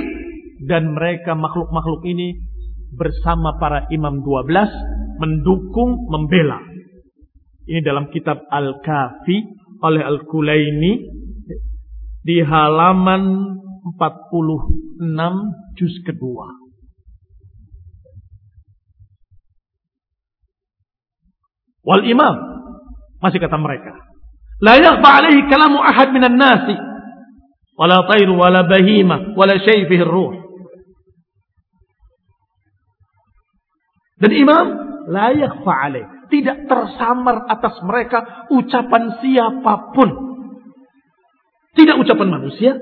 dan mereka makhluk-makhluk ini bersama para imam 12 mendukung membela. Ini dalam kitab Al-Kafi oleh Al-Kulaini di halaman 46 juz kedua. Wal imam masih kata mereka, la yakhfa alaihi kalamu ahad minan nasi wala tayr wala bahima wala syai fihi ruh. Dan imam la yakhfa alaihi tidak tersamar atas mereka ucapan siapa pun tidak ucapan manusia,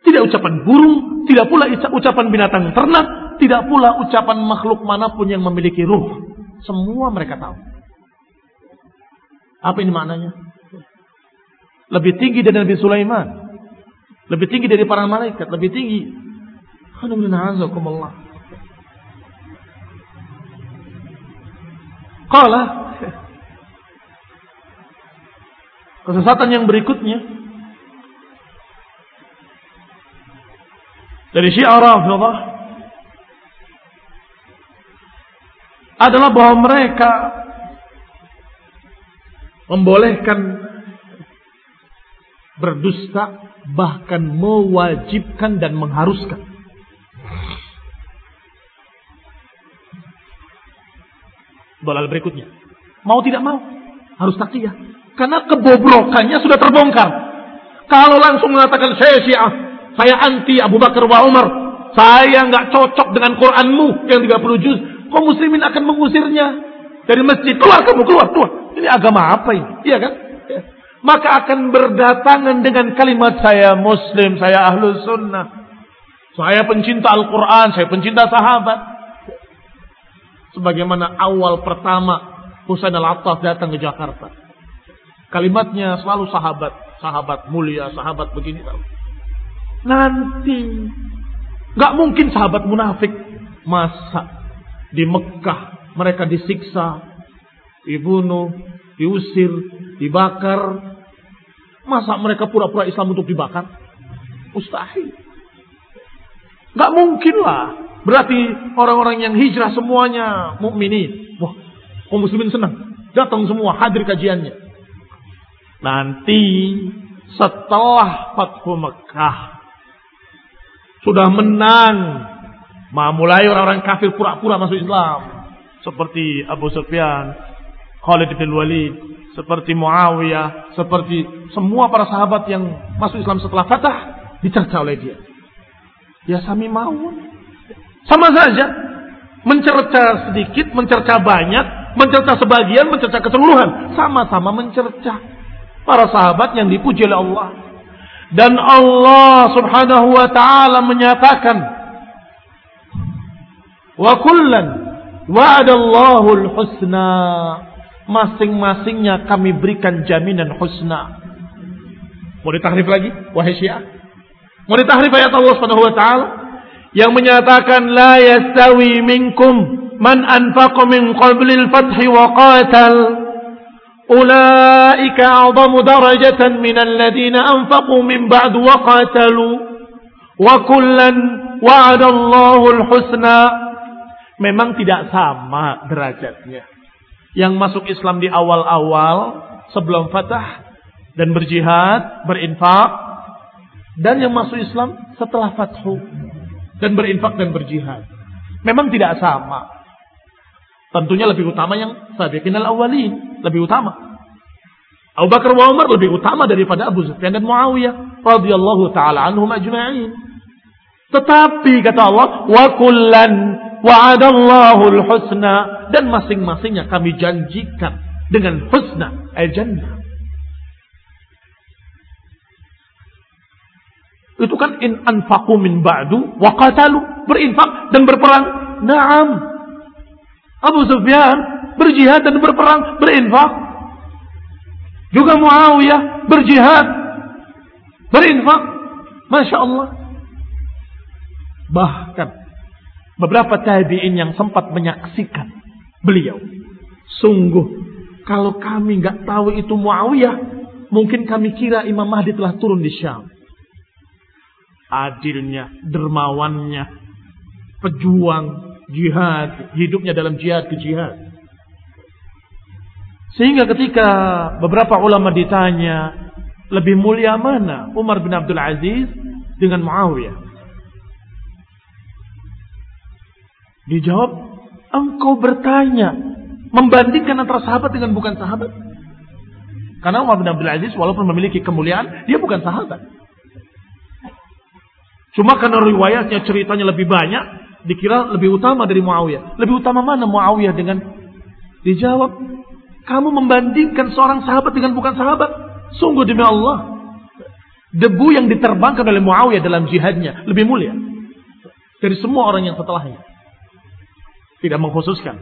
tidak ucapan burung, tidak pula ucapan binatang ternak, tidak pula ucapan makhluk mana pun yang memiliki ruh. Semua mereka tahu. Apa ini maknanya? Lebih tinggi dari Nabi Sulaiman. Lebih tinggi dari para malaikat. Lebih tinggi. Alhamdulillah. Qala Kesesatan yang berikutnya dari Syiah Rafidah adalah bahwa mereka membolehkan berdusta bahkan mewajibkan dan mengharuskan Dolal berikutnya. Mau tidak mau. Harus taktiyah. Karena kebobrokannya sudah terbongkar. Kalau langsung mengatakan saya syiah. Saya anti Abu Bakar wa Umar. Saya nggak cocok dengan Quranmu yang 30 juz. Kau muslimin akan mengusirnya dari masjid. Keluar kamu, keluar, keluar. Ini agama apa ini? Iya kan? Maka akan berdatangan dengan kalimat saya muslim, saya ahlu sunnah. Saya pencinta Al-Quran, saya pencinta sahabat. Sebagaimana awal pertama Husain al-Attas datang ke Jakarta. Kalimatnya selalu sahabat, sahabat mulia, sahabat begini. Nanti nggak mungkin sahabat munafik masa di Mekah mereka disiksa, dibunuh, diusir, dibakar. Masa mereka pura-pura Islam untuk dibakar? Mustahil. Gak mungkin lah Berarti orang-orang yang hijrah semuanya mukminin. Wah, kaum muslimin senang. Datang semua hadir kajiannya. Nanti setelah Fathu Mekah sudah menang, mau mulai orang-orang kafir pura-pura masuk Islam. Seperti Abu Sufyan, Khalid bin Walid, seperti Muawiyah, seperti semua para sahabat yang masuk Islam setelah Fatah dicerca oleh dia. Ya sami mau. Sama saja. Mencerca sedikit, mencerca banyak, mencerca sebagian, mencerca keseluruhan. Sama-sama mencerca. Para sahabat yang dipuji oleh Allah. Dan Allah subhanahu wa ta'ala menyatakan. Wa kullan wa'adallahu husna Masing-masingnya kami berikan jaminan husna. Mau ditahrif lagi? Wahai syiah. Mau ditahrif ayat Allah subhanahu wa ta'ala? yang menyatakan la yastawi minkum man anfaqa min qabli al-fath wa qatal ulaika a'zamu darajatan min alladhina anfaqu min ba'd wa qatalu wa kullan wa'ada Allahu al-husna memang tidak sama derajatnya yang masuk Islam di awal-awal sebelum fatah dan berjihad, berinfak dan yang masuk Islam setelah fathu dan berinfak dan berjihad. Memang tidak sama. Tentunya lebih utama yang sabiqin al-awwalin, lebih utama. Abu Bakar wa Umar lebih utama daripada Abu Sufyan dan Muawiyah radhiyallahu taala anhum ajma'in. Tetapi kata Allah, wa kullan wa'adallahu al-husna dan masing-masingnya kami janjikan dengan husna al-jannah. Itu kan in anfaqu min ba'du wa qatalu, berinfak dan berperang. Naam. Abu Sufyan berjihad dan berperang, berinfak. Juga Muawiyah berjihad, berinfak. Masya Allah. Bahkan beberapa tabi'in yang sempat menyaksikan beliau. Sungguh, kalau kami nggak tahu itu Muawiyah, mungkin kami kira Imam Mahdi telah turun di Syam adilnya, dermawannya, pejuang, jihad, hidupnya dalam jihad ke jihad. Sehingga ketika beberapa ulama ditanya, lebih mulia mana Umar bin Abdul Aziz dengan Muawiyah? Dijawab, engkau bertanya, membandingkan antara sahabat dengan bukan sahabat. Karena Umar bin Abdul Aziz walaupun memiliki kemuliaan, dia bukan sahabat. Cuma karena riwayatnya ceritanya lebih banyak, dikira lebih utama dari Muawiyah. Lebih utama mana Muawiyah dengan dijawab, kamu membandingkan seorang sahabat dengan bukan sahabat. Sungguh demi Allah, debu yang diterbangkan oleh Muawiyah dalam jihadnya lebih mulia dari semua orang yang setelahnya. Tidak mengkhususkan.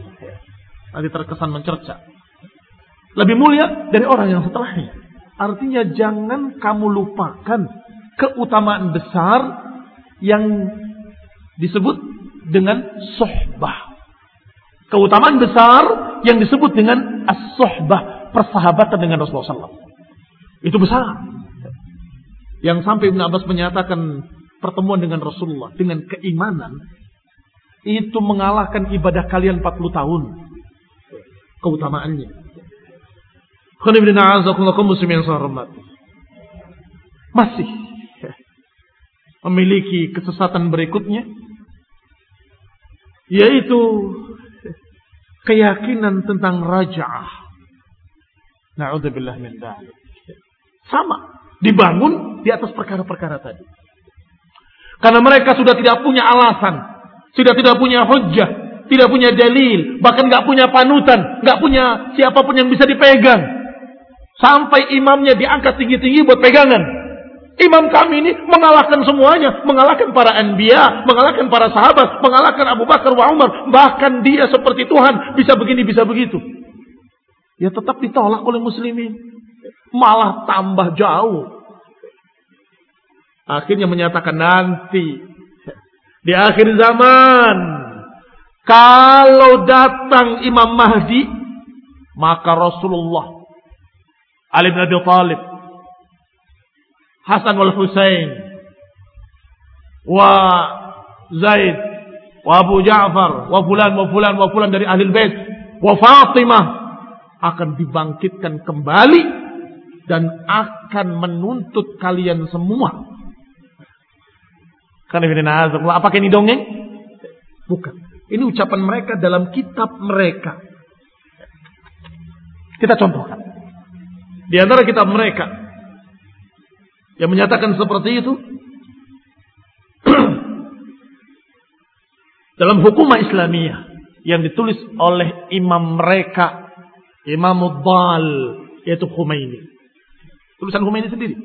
Nanti terkesan mencerca. Lebih mulia dari orang yang setelahnya. Artinya jangan kamu lupakan keutamaan besar yang disebut dengan sohbah. Keutamaan besar yang disebut dengan as-sohbah. Persahabatan dengan Rasulullah SAW. Itu besar. Yang sampai Ibn Abbas menyatakan pertemuan dengan Rasulullah dengan keimanan itu mengalahkan ibadah kalian 40 tahun. Keutamaannya. Masih memiliki kesesatan berikutnya yaitu keyakinan tentang raja'ah. Na'udzubillah min. Sama, dibangun di atas perkara-perkara tadi. Karena mereka sudah tidak punya alasan, sudah tidak punya hujjah, tidak punya dalil, bahkan nggak punya panutan, nggak punya siapa pun yang bisa dipegang. Sampai imamnya diangkat tinggi-tinggi buat pegangan. Imam kami ini mengalahkan semuanya. Mengalahkan para anbiya, mengalahkan para sahabat, mengalahkan Abu Bakar wa Umar. Bahkan dia seperti Tuhan, bisa begini, bisa begitu. Ya tetap ditolak oleh muslimin. Malah tambah jauh. Akhirnya menyatakan nanti. Di akhir zaman. Kalau datang Imam Mahdi. Maka Rasulullah. Ali bin Abi Talib Hasan wal Husain wa Zaid wa Abu Ja'far wa fulan wa fulan wa fulan dari ahli bait wa Fatimah akan dibangkitkan kembali dan akan menuntut kalian semua. Kan apakah ini dongeng? Bukan. Ini ucapan mereka dalam kitab mereka. Kita contohkan. Di antara kitab mereka yang menyatakan seperti itu dalam hukum Islamiyah yang ditulis oleh imam mereka Imam Dal yaitu Khomeini tulisan Khomeini sendiri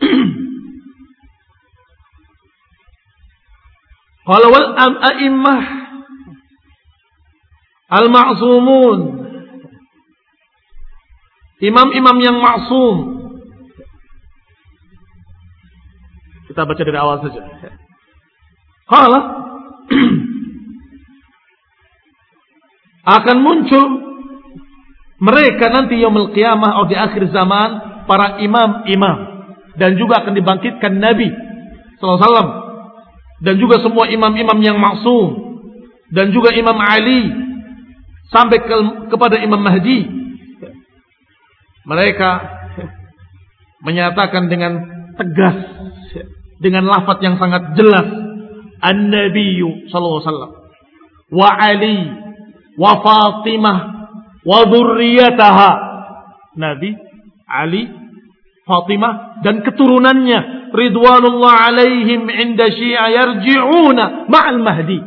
Kalau wal a'immah al-ma'sumun Imam-imam yang maksum. Kita baca dari awal saja. Kalau akan muncul mereka nanti yang qiyamah atau di akhir zaman para imam-imam dan juga akan dibangkitkan Nabi SAW dan juga semua imam-imam yang maksum. Dan juga Imam Ali. Sampai ke, kepada Imam Mahdi. Mereka menyatakan dengan tegas dengan lafaz yang sangat jelas An-Nabiyyu sallallahu alaihi wasallam. Wa Ali wa Fatimah wa dzurriyyataha Nabi Ali Fatimah dan keturunannya ridwanullah alaihim inda syi'a yarji'una ma'al mahdi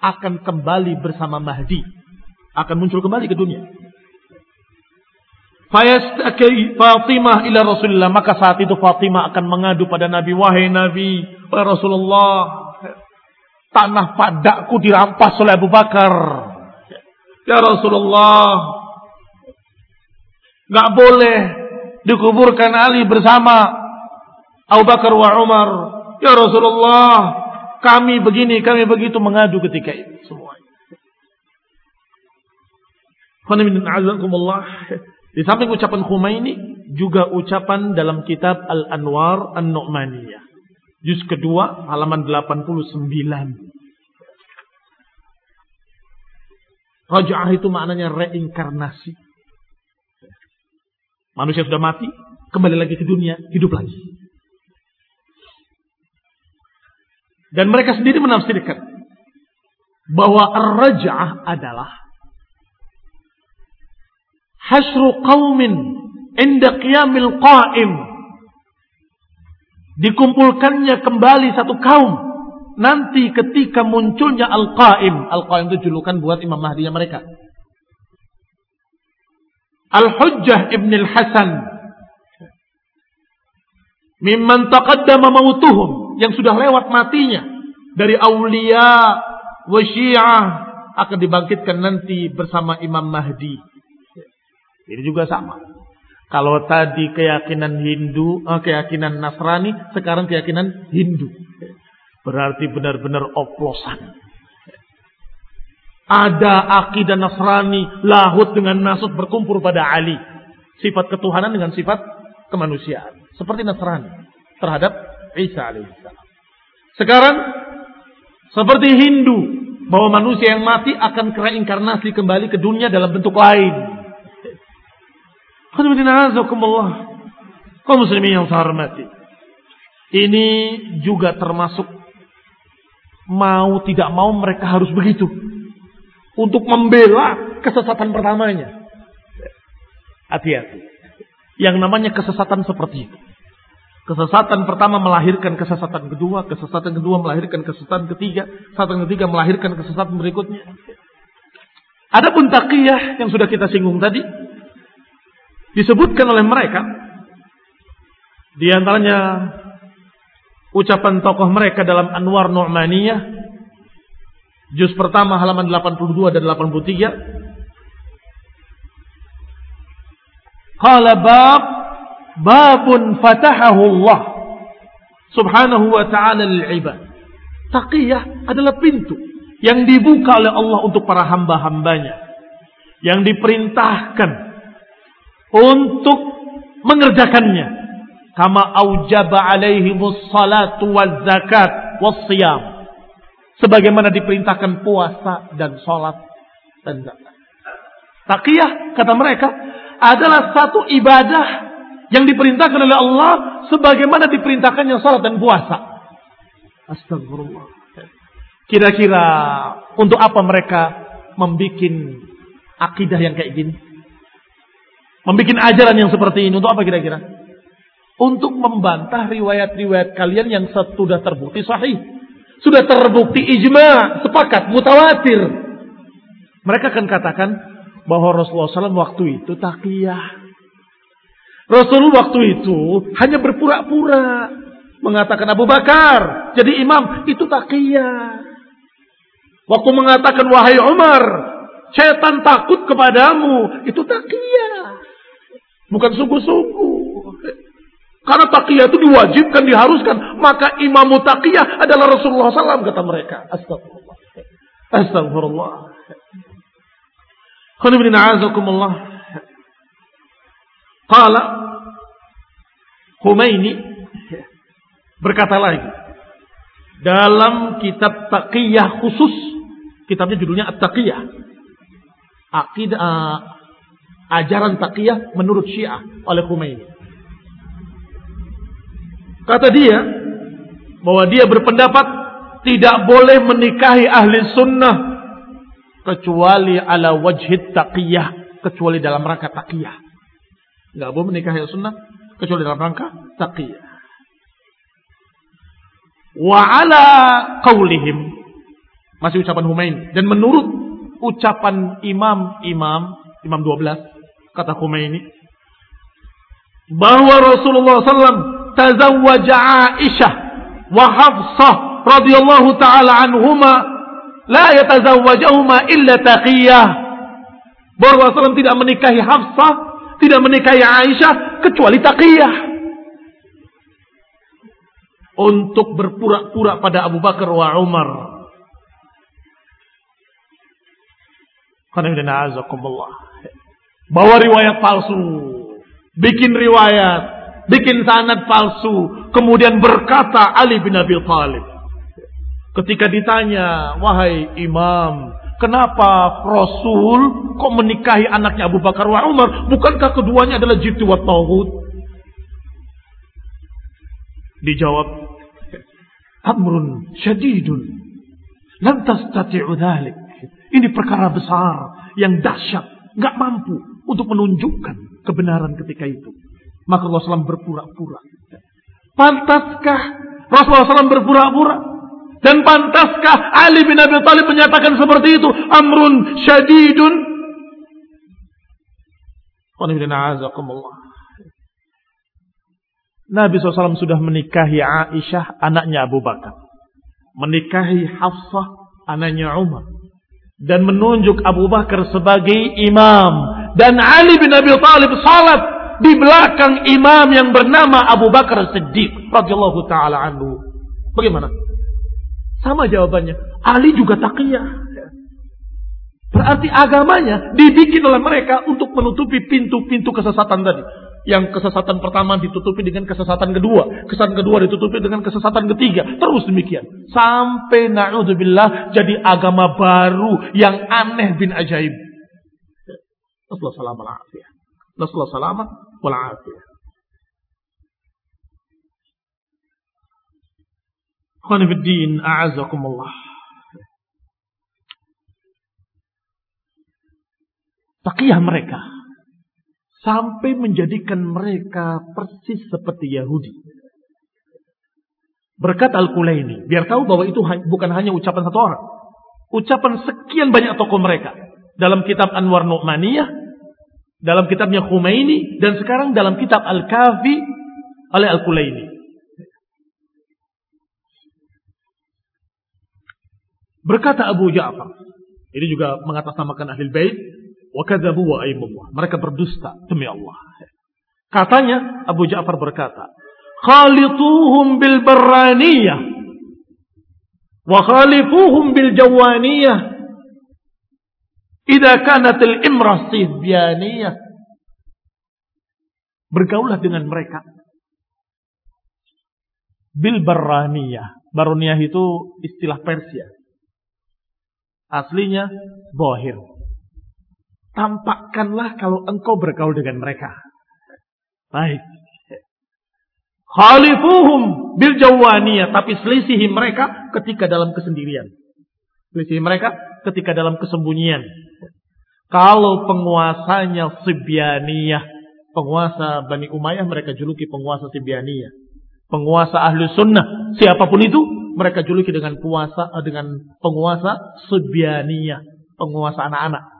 akan kembali bersama Mahdi akan muncul kembali ke dunia Fatimah ila Rasulullah. Maka saat itu Fatimah akan mengadu pada Nabi. Wahai Nabi, wahai Rasulullah. Tanah padakku dirampas oleh Abu Bakar. Ya Rasulullah. Gak boleh dikuburkan Ali bersama Abu Bakar wa Umar. Ya Rasulullah. Kami begini, kami begitu mengadu ketika itu semua. Di samping ucapan Khumaini juga ucapan dalam kitab Al-Anwar An-Nu'maniyah. Juz kedua halaman 89. Raja'ah itu maknanya reinkarnasi. Manusia sudah mati, kembali lagi ke dunia, hidup lagi. Dan mereka sendiri menafsirkan bahwa ar-raja'ah adalah hasru qaumin inda qiyamil qa'im. Dikumpulkannya kembali satu kaum nanti ketika munculnya al-qa'im. Al-qa'im itu julukan buat Imam Mahdi mereka Al-Hujjah Ibn Al-Hasan mimman taqaddama mautuhum yang sudah lewat matinya dari aulia wa syiah akan dibangkitkan nanti bersama Imam Mahdi. Ini juga sama. Kalau tadi keyakinan Hindu, eh, keyakinan Nasrani, sekarang keyakinan Hindu. Berarti benar-benar oplosan. Ada akidah Nasrani, lahut dengan nasut berkumpul pada Ali. Sifat ketuhanan dengan sifat kemanusiaan. Seperti Nasrani terhadap Isa alaihissalam. Sekarang seperti Hindu bahwa manusia yang mati akan reinkarnasi kembali ke dunia dalam bentuk lain. Kau muslimin yang saya hormati. Ini juga termasuk mau tidak mau mereka harus begitu. Untuk membela kesesatan pertamanya. Hati-hati. Yang namanya kesesatan seperti itu. Kesesatan pertama melahirkan kesesatan kedua, kesesatan kedua melahirkan kesesatan ketiga, kesesatan ketiga melahirkan kesesatan berikutnya. Adapun taqiyah yang sudah kita singgung tadi, disebutkan oleh mereka di antaranya ucapan tokoh mereka dalam Anwar Nu'maniyah juz pertama halaman 82 dan 83 Qala bab babun fatahahu Allah subhanahu wa ta'ala lil ibad. Taqiyah adalah pintu yang dibuka oleh Allah untuk para hamba-hambanya. Yang diperintahkan untuk mengerjakannya kama aujaba alaihimus salatu waz zakat was siyam sebagaimana diperintahkan puasa dan salat dan zakat taqiyah kata mereka adalah satu ibadah yang diperintahkan oleh Allah sebagaimana diperintahkannya salat dan puasa astagfirullah kira-kira untuk apa mereka membuat akidah yang kayak gini Membikin ajaran yang seperti ini untuk apa kira-kira? Untuk membantah riwayat-riwayat kalian yang sudah terbukti sahih. Sudah terbukti ijma, sepakat, mutawatir. Mereka akan katakan bahwa Rasulullah SAW waktu itu takiyah. Rasulullah waktu itu hanya berpura-pura mengatakan Abu Bakar jadi imam itu takiyah. Waktu mengatakan wahai Umar, setan takut kepadamu, itu takiyah. Bukan sungguh-sungguh. Karena takiyah itu diwajibkan, diharuskan. Maka imam takiyah adalah Rasulullah SAW kata mereka. Astagfirullah. Astagfirullah. Khonibina azakumullah. Qala Humaini berkata lagi dalam kitab taqiyah khusus kitabnya judulnya At-Taqiyah akidah ajaran taqiyah menurut Syiah oleh Khomeini. Kata dia bahwa dia berpendapat tidak boleh menikahi ahli sunnah kecuali ala wajhid taqiyah, kecuali dalam rangka taqiyah. Enggak boleh menikahi ahli sunnah kecuali dalam rangka taqiyah. Wa ala qaulihim masih ucapan Humain dan menurut ucapan imam-imam imam 12 kata Khomeini bahwa Rasulullah SAW tazawwaja Aisyah wa Hafsah radhiyallahu taala anhuma la yatazawwajahuma illa taqiyah bahwa Rasulullah tidak menikahi Hafsah tidak menikahi Aisyah kecuali taqiyah untuk berpura-pura pada Abu Bakar wa Umar. Karena Bawa riwayat palsu. Bikin riwayat. Bikin sanad palsu. Kemudian berkata Ali bin Abi Thalib. Ketika ditanya, wahai imam, kenapa Rasul kok menikahi anaknya Abu Bakar wa Umar? Bukankah keduanya adalah jitu wa tauhud? Dijawab, Amrun syadidun. Lantas tastati'u dhalik. Ini perkara besar yang dahsyat. Gak mampu untuk menunjukkan kebenaran ketika itu. Maka Rasulullah SAW berpura-pura. Pantaskah Rasulullah SAW berpura-pura? Dan pantaskah Ali bin Abi Thalib menyatakan seperti itu? Amrun syadidun. Nabi SAW sudah menikahi Aisyah, anaknya Abu Bakar. menikahi Hafsah anaknya Umar dan menunjuk Abu Bakar sebagai imam dan Ali bin Abi Thalib salat di belakang imam yang bernama Abu Bakar Siddiq radhiyallahu taala anhu. Bagaimana? Sama jawabannya. Ali juga taqiyah. Berarti agamanya dibikin oleh mereka untuk menutupi pintu-pintu kesesatan tadi. Yang kesesatan pertama ditutupi dengan kesesatan kedua. Kesesatan kedua ditutupi dengan kesesatan ketiga. Terus demikian. Sampai na'udzubillah jadi agama baru yang aneh bin ajaib. Rasulullah salam al-afiyah. Rasulullah salam wal-afiyah. Khonifuddin a'azakumullah. Takiyah mereka. Sampai menjadikan mereka persis seperti Yahudi. Berkat Al-Kulaini. Biar tahu bahwa itu bukan hanya ucapan satu orang. Ucapan sekian banyak tokoh mereka. Dalam kitab Anwar Nu'maniyah. Dalam kitabnya Khumaini. Dan sekarang dalam kitab Al-Kafi oleh Al-Kulaini. Berkata Abu Ja'far. Ini juga mengatasnamakan ahli bait Wakadabu wa aimullah. Mereka berdusta demi Allah. Katanya Abu Ja'far berkata, "Khalituhum bil barraniyah wa khalifuhum bil jawaniyah idza kanat al imrah sibyaniyah." Bergaulah dengan mereka bil barraniyah. Barraniyah itu istilah Persia. Aslinya bohir tampakkanlah kalau engkau bergaul dengan mereka. Baik. Khalifuhum bil jawaniyah. Tapi selisihi mereka ketika dalam kesendirian. Selisihi mereka ketika dalam kesembunyian. Kalau penguasanya Sibyaniyah. Penguasa Bani Umayyah mereka juluki penguasa Sibyaniyah. Penguasa ahli sunnah. Siapa pun itu mereka juluki dengan puasa dengan penguasa Sibyaniyah. Penguasa anak-anak.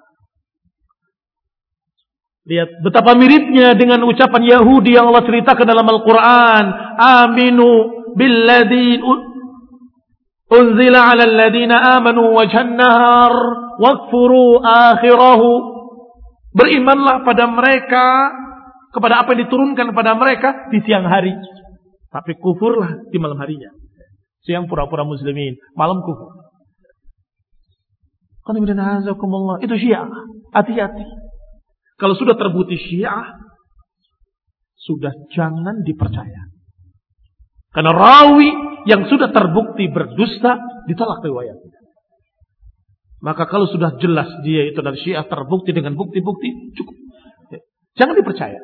Lihat betapa miripnya dengan ucapan Yahudi yang Allah ceritakan dalam Al-Quran. Aminu billadhi unzila ala alladhina amanu wajhan nahar wakfuru akhirahu. Berimanlah pada mereka kepada apa yang diturunkan kepada mereka di siang hari. Tapi kufurlah di malam harinya. Siang pura-pura muslimin, malam kufur. Itu syiah. Hati-hati. Kalau sudah terbukti syiah, sudah jangan dipercaya. Karena rawi yang sudah terbukti berdusta, ditolak riwayatnya. Maka kalau sudah jelas dia itu dari syiah terbukti dengan bukti-bukti, cukup. Jangan dipercaya.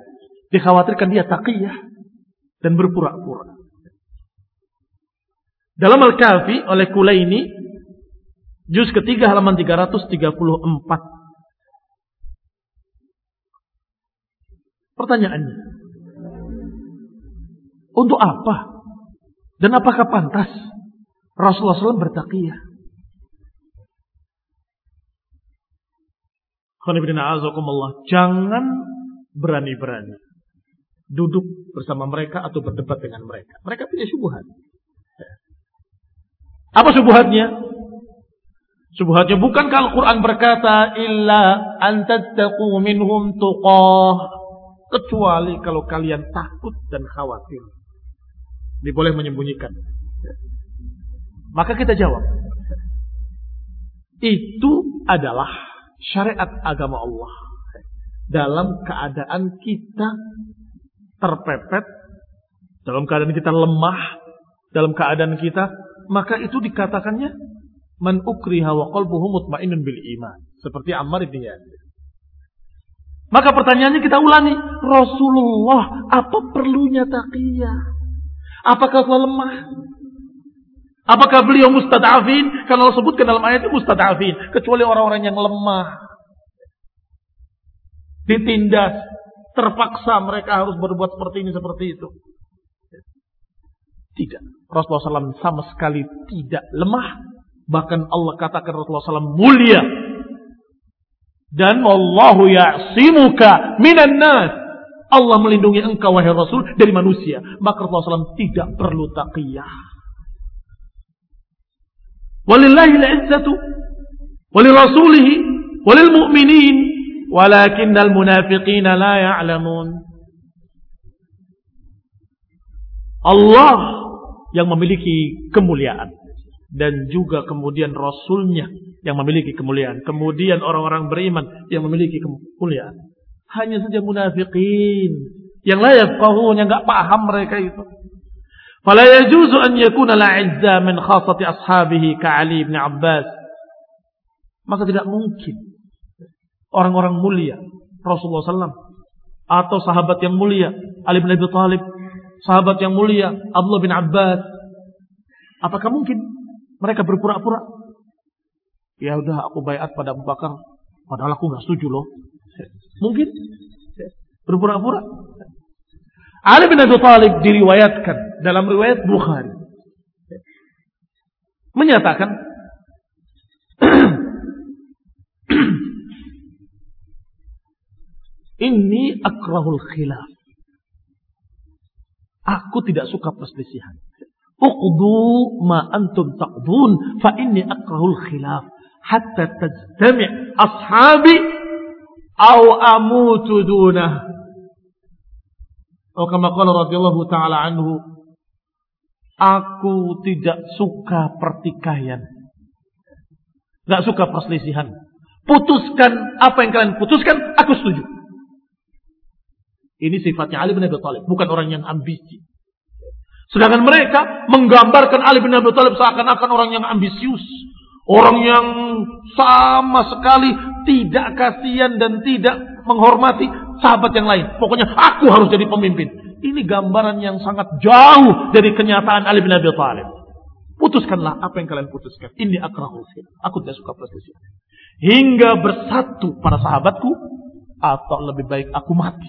Dikhawatirkan dia taqiyah dan berpura-pura. Dalam Al-Kafi oleh Kulaini, juz ketiga halaman 334. Pertanyaannya, untuk apa? Dan apakah pantas Rasulullah SAW bertakiyah? Jangan berani-berani duduk bersama mereka atau berdebat dengan mereka. Mereka punya syubhat. Apa syubhatnya? Syubhatnya bukan kalau Quran berkata illa antattaqu minhum tuqah Kecuali kalau kalian takut dan khawatir. Ini boleh menyembunyikan. Maka kita jawab. Itu adalah syariat agama Allah. Dalam keadaan kita terpepet, dalam keadaan kita lemah, dalam keadaan kita, maka itu dikatakannya man ukriha wa qalbuhu mutmainnun bil iman. Seperti Ammar Yasir. Maka pertanyaannya kita ulangi. Rasulullah, apa perlunya taqiyah? Apakah telah lemah? Apakah beliau mustadafin? Karena Allah sebutkan dalam ayat itu mustadafin. Kecuali orang-orang yang lemah. Ditindas. Terpaksa mereka harus berbuat seperti ini, seperti itu. Tidak. Rasulullah SAW sama sekali tidak lemah. Bahkan Allah katakan Rasulullah SAW mulia dan wallahu ya'simuka minan nas. Allah melindungi engkau wahai Rasul dari manusia. Maka Rasulullah SAW tidak perlu taqiyah. Walillahi al-izzatu walirrasulih walil mu'minin walakinnal munafiqina la ya'lamun. Allah yang memiliki kemuliaan dan juga kemudian Rasulnya yang memiliki kemuliaan. Kemudian orang-orang beriman yang memiliki kemuliaan. Hanya saja munafiqin yang la yafqahun yang enggak paham mereka itu. Fala yajuzu an yakuna la'izza min khassati ashabihi ka Ali bin Abbas. Maka tidak mungkin orang-orang mulia Rasulullah SAW atau sahabat yang mulia Ali bin Abi Thalib, sahabat yang mulia Abdullah bin Abbas. Apakah mungkin mereka berpura-pura? Ya udah aku bayat pada Abu Bakar, padahal aku nggak setuju loh. Mungkin berpura-pura. Ali bin Abi Thalib diriwayatkan dalam riwayat Bukhari menyatakan ini akrahul khilaf. Aku tidak suka perselisihan. Uqdu ma antum taqdun fa inni akrahul khilaf hatta tajtami' ashabi aw amutu dunah. Oh kama qala radhiyallahu taala anhu, aku tidak suka pertikaian. Gak suka perselisihan. Putuskan apa yang kalian putuskan, aku setuju. Ini sifatnya Ali bin Abi Thalib, bukan orang yang ambisi. Sedangkan mereka menggambarkan Ali bin Abi Thalib seakan-akan orang yang ambisius. Orang yang sama sekali tidak kasihan dan tidak menghormati sahabat yang lain. Pokoknya aku harus jadi pemimpin. Ini gambaran yang sangat jauh dari kenyataan Ali bin Abi Thalib. Putuskanlah apa yang kalian putuskan. Ini akrahul Aku tidak suka perselisihan. Hingga bersatu para sahabatku atau lebih baik aku mati.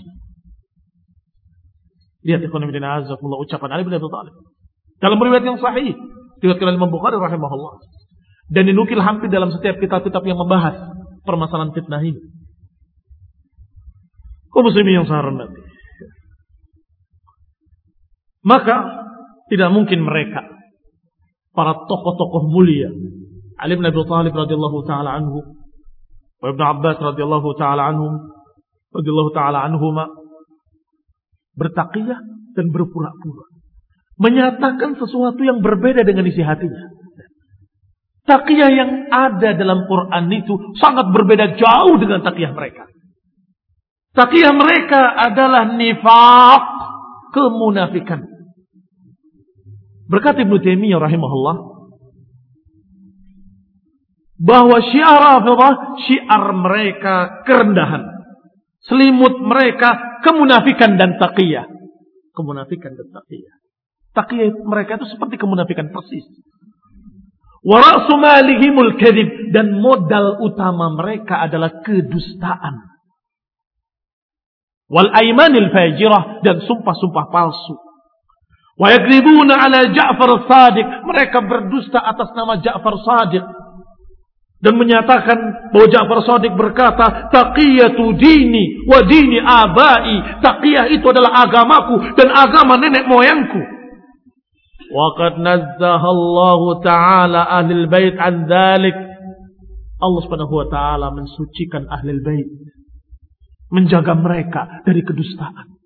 Lihat ekonomi dan azakullah ucapan Ali bin Abi Thalib. Dalam riwayat yang sahih. Riwayat Imam Bukhari rahimahullah. Dan dinukil hampir dalam setiap kitab-kitab yang membahas permasalahan fitnah ini. Kau muslimin yang saya hormati. Maka tidak mungkin mereka para tokoh-tokoh mulia Ali bin Abi Thalib radhiyallahu taala anhu wa Ibnu Abbas radhiyallahu taala anhum radhiyallahu taala anhuma bertakiyah dan berpura-pura menyatakan sesuatu yang berbeda dengan isi hatinya. Takiyah yang ada dalam Quran itu sangat berbeda jauh dengan takiyah mereka. Takiyah mereka adalah nifak, kemunafikan. Berkata Ibnu Taimiyah rahimahullah bahwa syiar Rafidah syiar mereka kerendahan. Selimut mereka kemunafikan dan takiyah. Kemunafikan dan takiyah. Takiyah mereka itu seperti kemunafikan persis. Wa malihimul kadhib dan modal utama mereka adalah kedustaan wal aimanil fajirah dan sumpah-sumpah palsu. Wa yakribuna ala Ja'far Sadiq, mereka berdusta atas nama Ja'far Sadiq dan menyatakan bahwa Ja'far Sadiq berkata, "Taqiyatu dini wa dini abai." Taqiyah itu adalah agamaku dan agama nenek moyangku. Waqad Allah Ta'ala ahli bait an. Allah Subhanahu wa taala mensucikan ahli bait menjaga mereka dari kedustaan.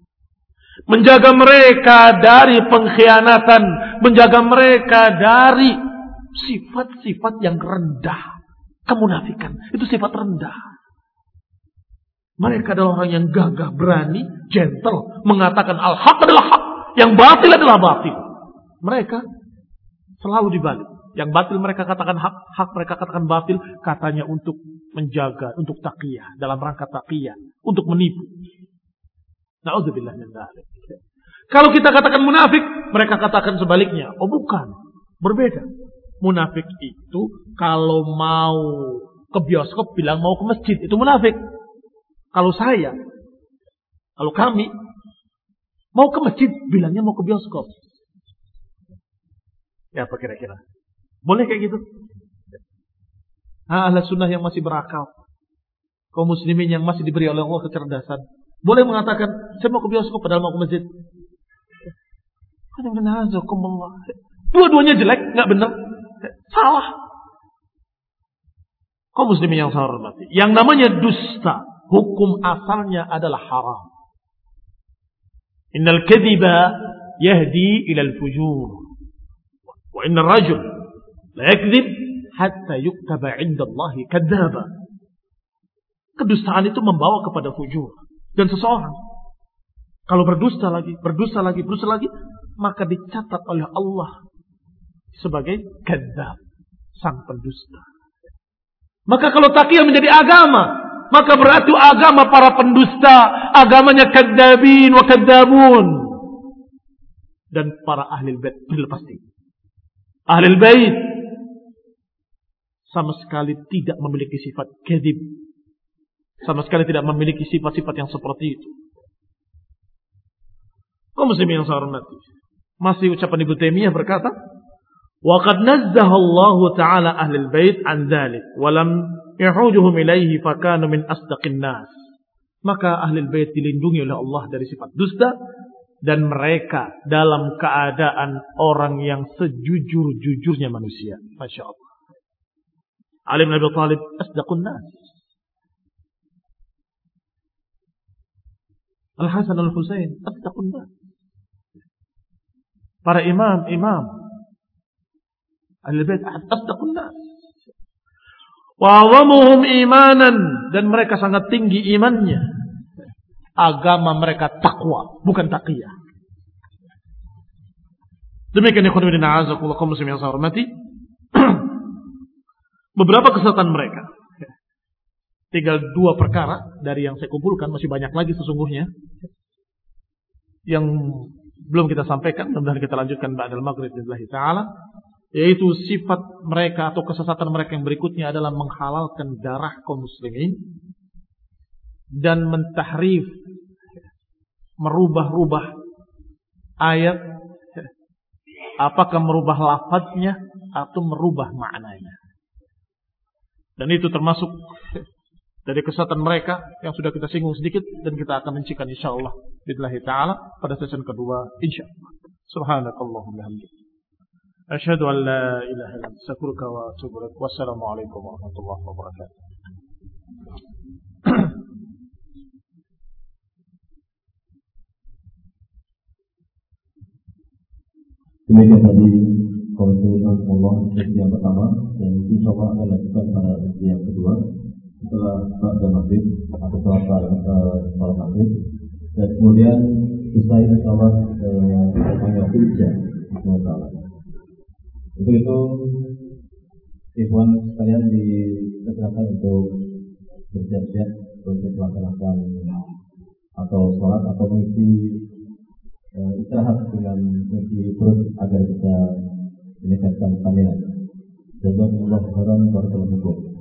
Menjaga mereka dari pengkhianatan, menjaga mereka dari sifat-sifat yang rendah. Kemunafikan itu sifat rendah. Mereka adalah orang yang gagah, berani, gentle, mengatakan al-haq adalah hak, yang batil adalah batil. Mereka selalu dibalik. Yang batil mereka katakan hak, hak mereka katakan batil, katanya untuk menjaga, untuk takiyah, dalam rangka takiyah, untuk menipu. Na'udzubillah min Kalau kita katakan munafik, mereka katakan sebaliknya. Oh bukan, berbeda. Munafik itu kalau mau ke bioskop bilang mau ke masjid, itu munafik. Kalau saya, kalau kami mau ke masjid bilangnya mau ke bioskop. Ya apa kira-kira? Boleh kayak gitu? Nah, ahli sunnah yang masih berakal. Kaum muslimin yang masih diberi oleh Allah kecerdasan. Boleh mengatakan, saya mau ke bioskop padahal mau ke masjid. Dua-duanya jelek, nggak benar. Salah. Kau muslimin yang saya hormati. Yang namanya dusta, hukum asalnya adalah haram. Innal kadhiba yahdi ila al-fujur. Wa inna rajul la yakdzib hatta yuktaba 'inda Allah kadzdzaba. Kedustaan itu membawa kepada fujur. Dan seseorang kalau berdusta lagi, berdusta lagi, berdusta lagi, maka dicatat oleh Allah sebagai kadzab, sang pendusta. Maka kalau takiyah menjadi agama, maka berarti agama para pendusta, agamanya kadzabin wa kadzabun. Dan para ahli bait pasti. Ahlul bait sama sekali tidak memiliki sifat kedib. Sama sekali tidak memiliki sifat-sifat yang seperti itu. Kau masih yang saya hormati. Masih ucapan ibu Taimiyah berkata, وَقَدْ نَزَّهَ اللَّهُ تَعَالَى أَهْلِ bait an dzalik وَلَمْ يَحُوجُهُمْ إِلَيْهِ ilaihi fakanu min النَّاسِ nas." Maka ahlul bait dilindungi oleh Allah dari sifat dusta dan mereka dalam keadaan orang yang sejujur-jujurnya manusia. Masya Allah. Ali bin Abi Thalib asdaqun nas. Al-Hasan al-Husain asdaqun nas. Para imam-imam Ahli bait asdaqun nas. Wa imanan dan mereka sangat tinggi imannya. Agama mereka takwa, bukan taqiyah. Demikian ikhwan bin a'azakullah kaum muslim yang saya hormati. Beberapa kesalahan mereka. Tinggal dua perkara dari yang saya kumpulkan, masih banyak lagi sesungguhnya. Yang belum kita sampaikan, mudah kita lanjutkan ba'dal maghrib billahi ta'ala yaitu sifat mereka atau kesesatan mereka yang berikutnya adalah menghalalkan darah kaum muslimin dan mentahrif merubah-rubah ayat. Apakah merubah lafadznya atau merubah maknanya. Dan itu termasuk dari kesatan mereka yang sudah kita singgung sedikit dan kita akan mencikan insyaallah billahi taala pada sesi kedua insyaallah. Subhanakallahumma hamdika asyhadu an la ilaha illa anta astaghfiruka wa atubu ilaik. Wassalamu alaikum warahmatullahi wabarakatuh. Demikian tadi konsultasi Allah sesi yang pertama dan insya Allah akan lanjutkan pada sesi yang kedua. Setelah sholat dan maghrib atau setelah sholat maghrib. Dan kemudian selesai insya Allah eh, waktu isya. Untuk itu Ikhwan sekalian dipersilakan untuk bersiap-siap untuk melaksanakan atau sholat atau mengisi e, istirahat dengan mengisi perut agar bisa meningkatkan stamina. Jazakumullah khairan barakallahu fikum.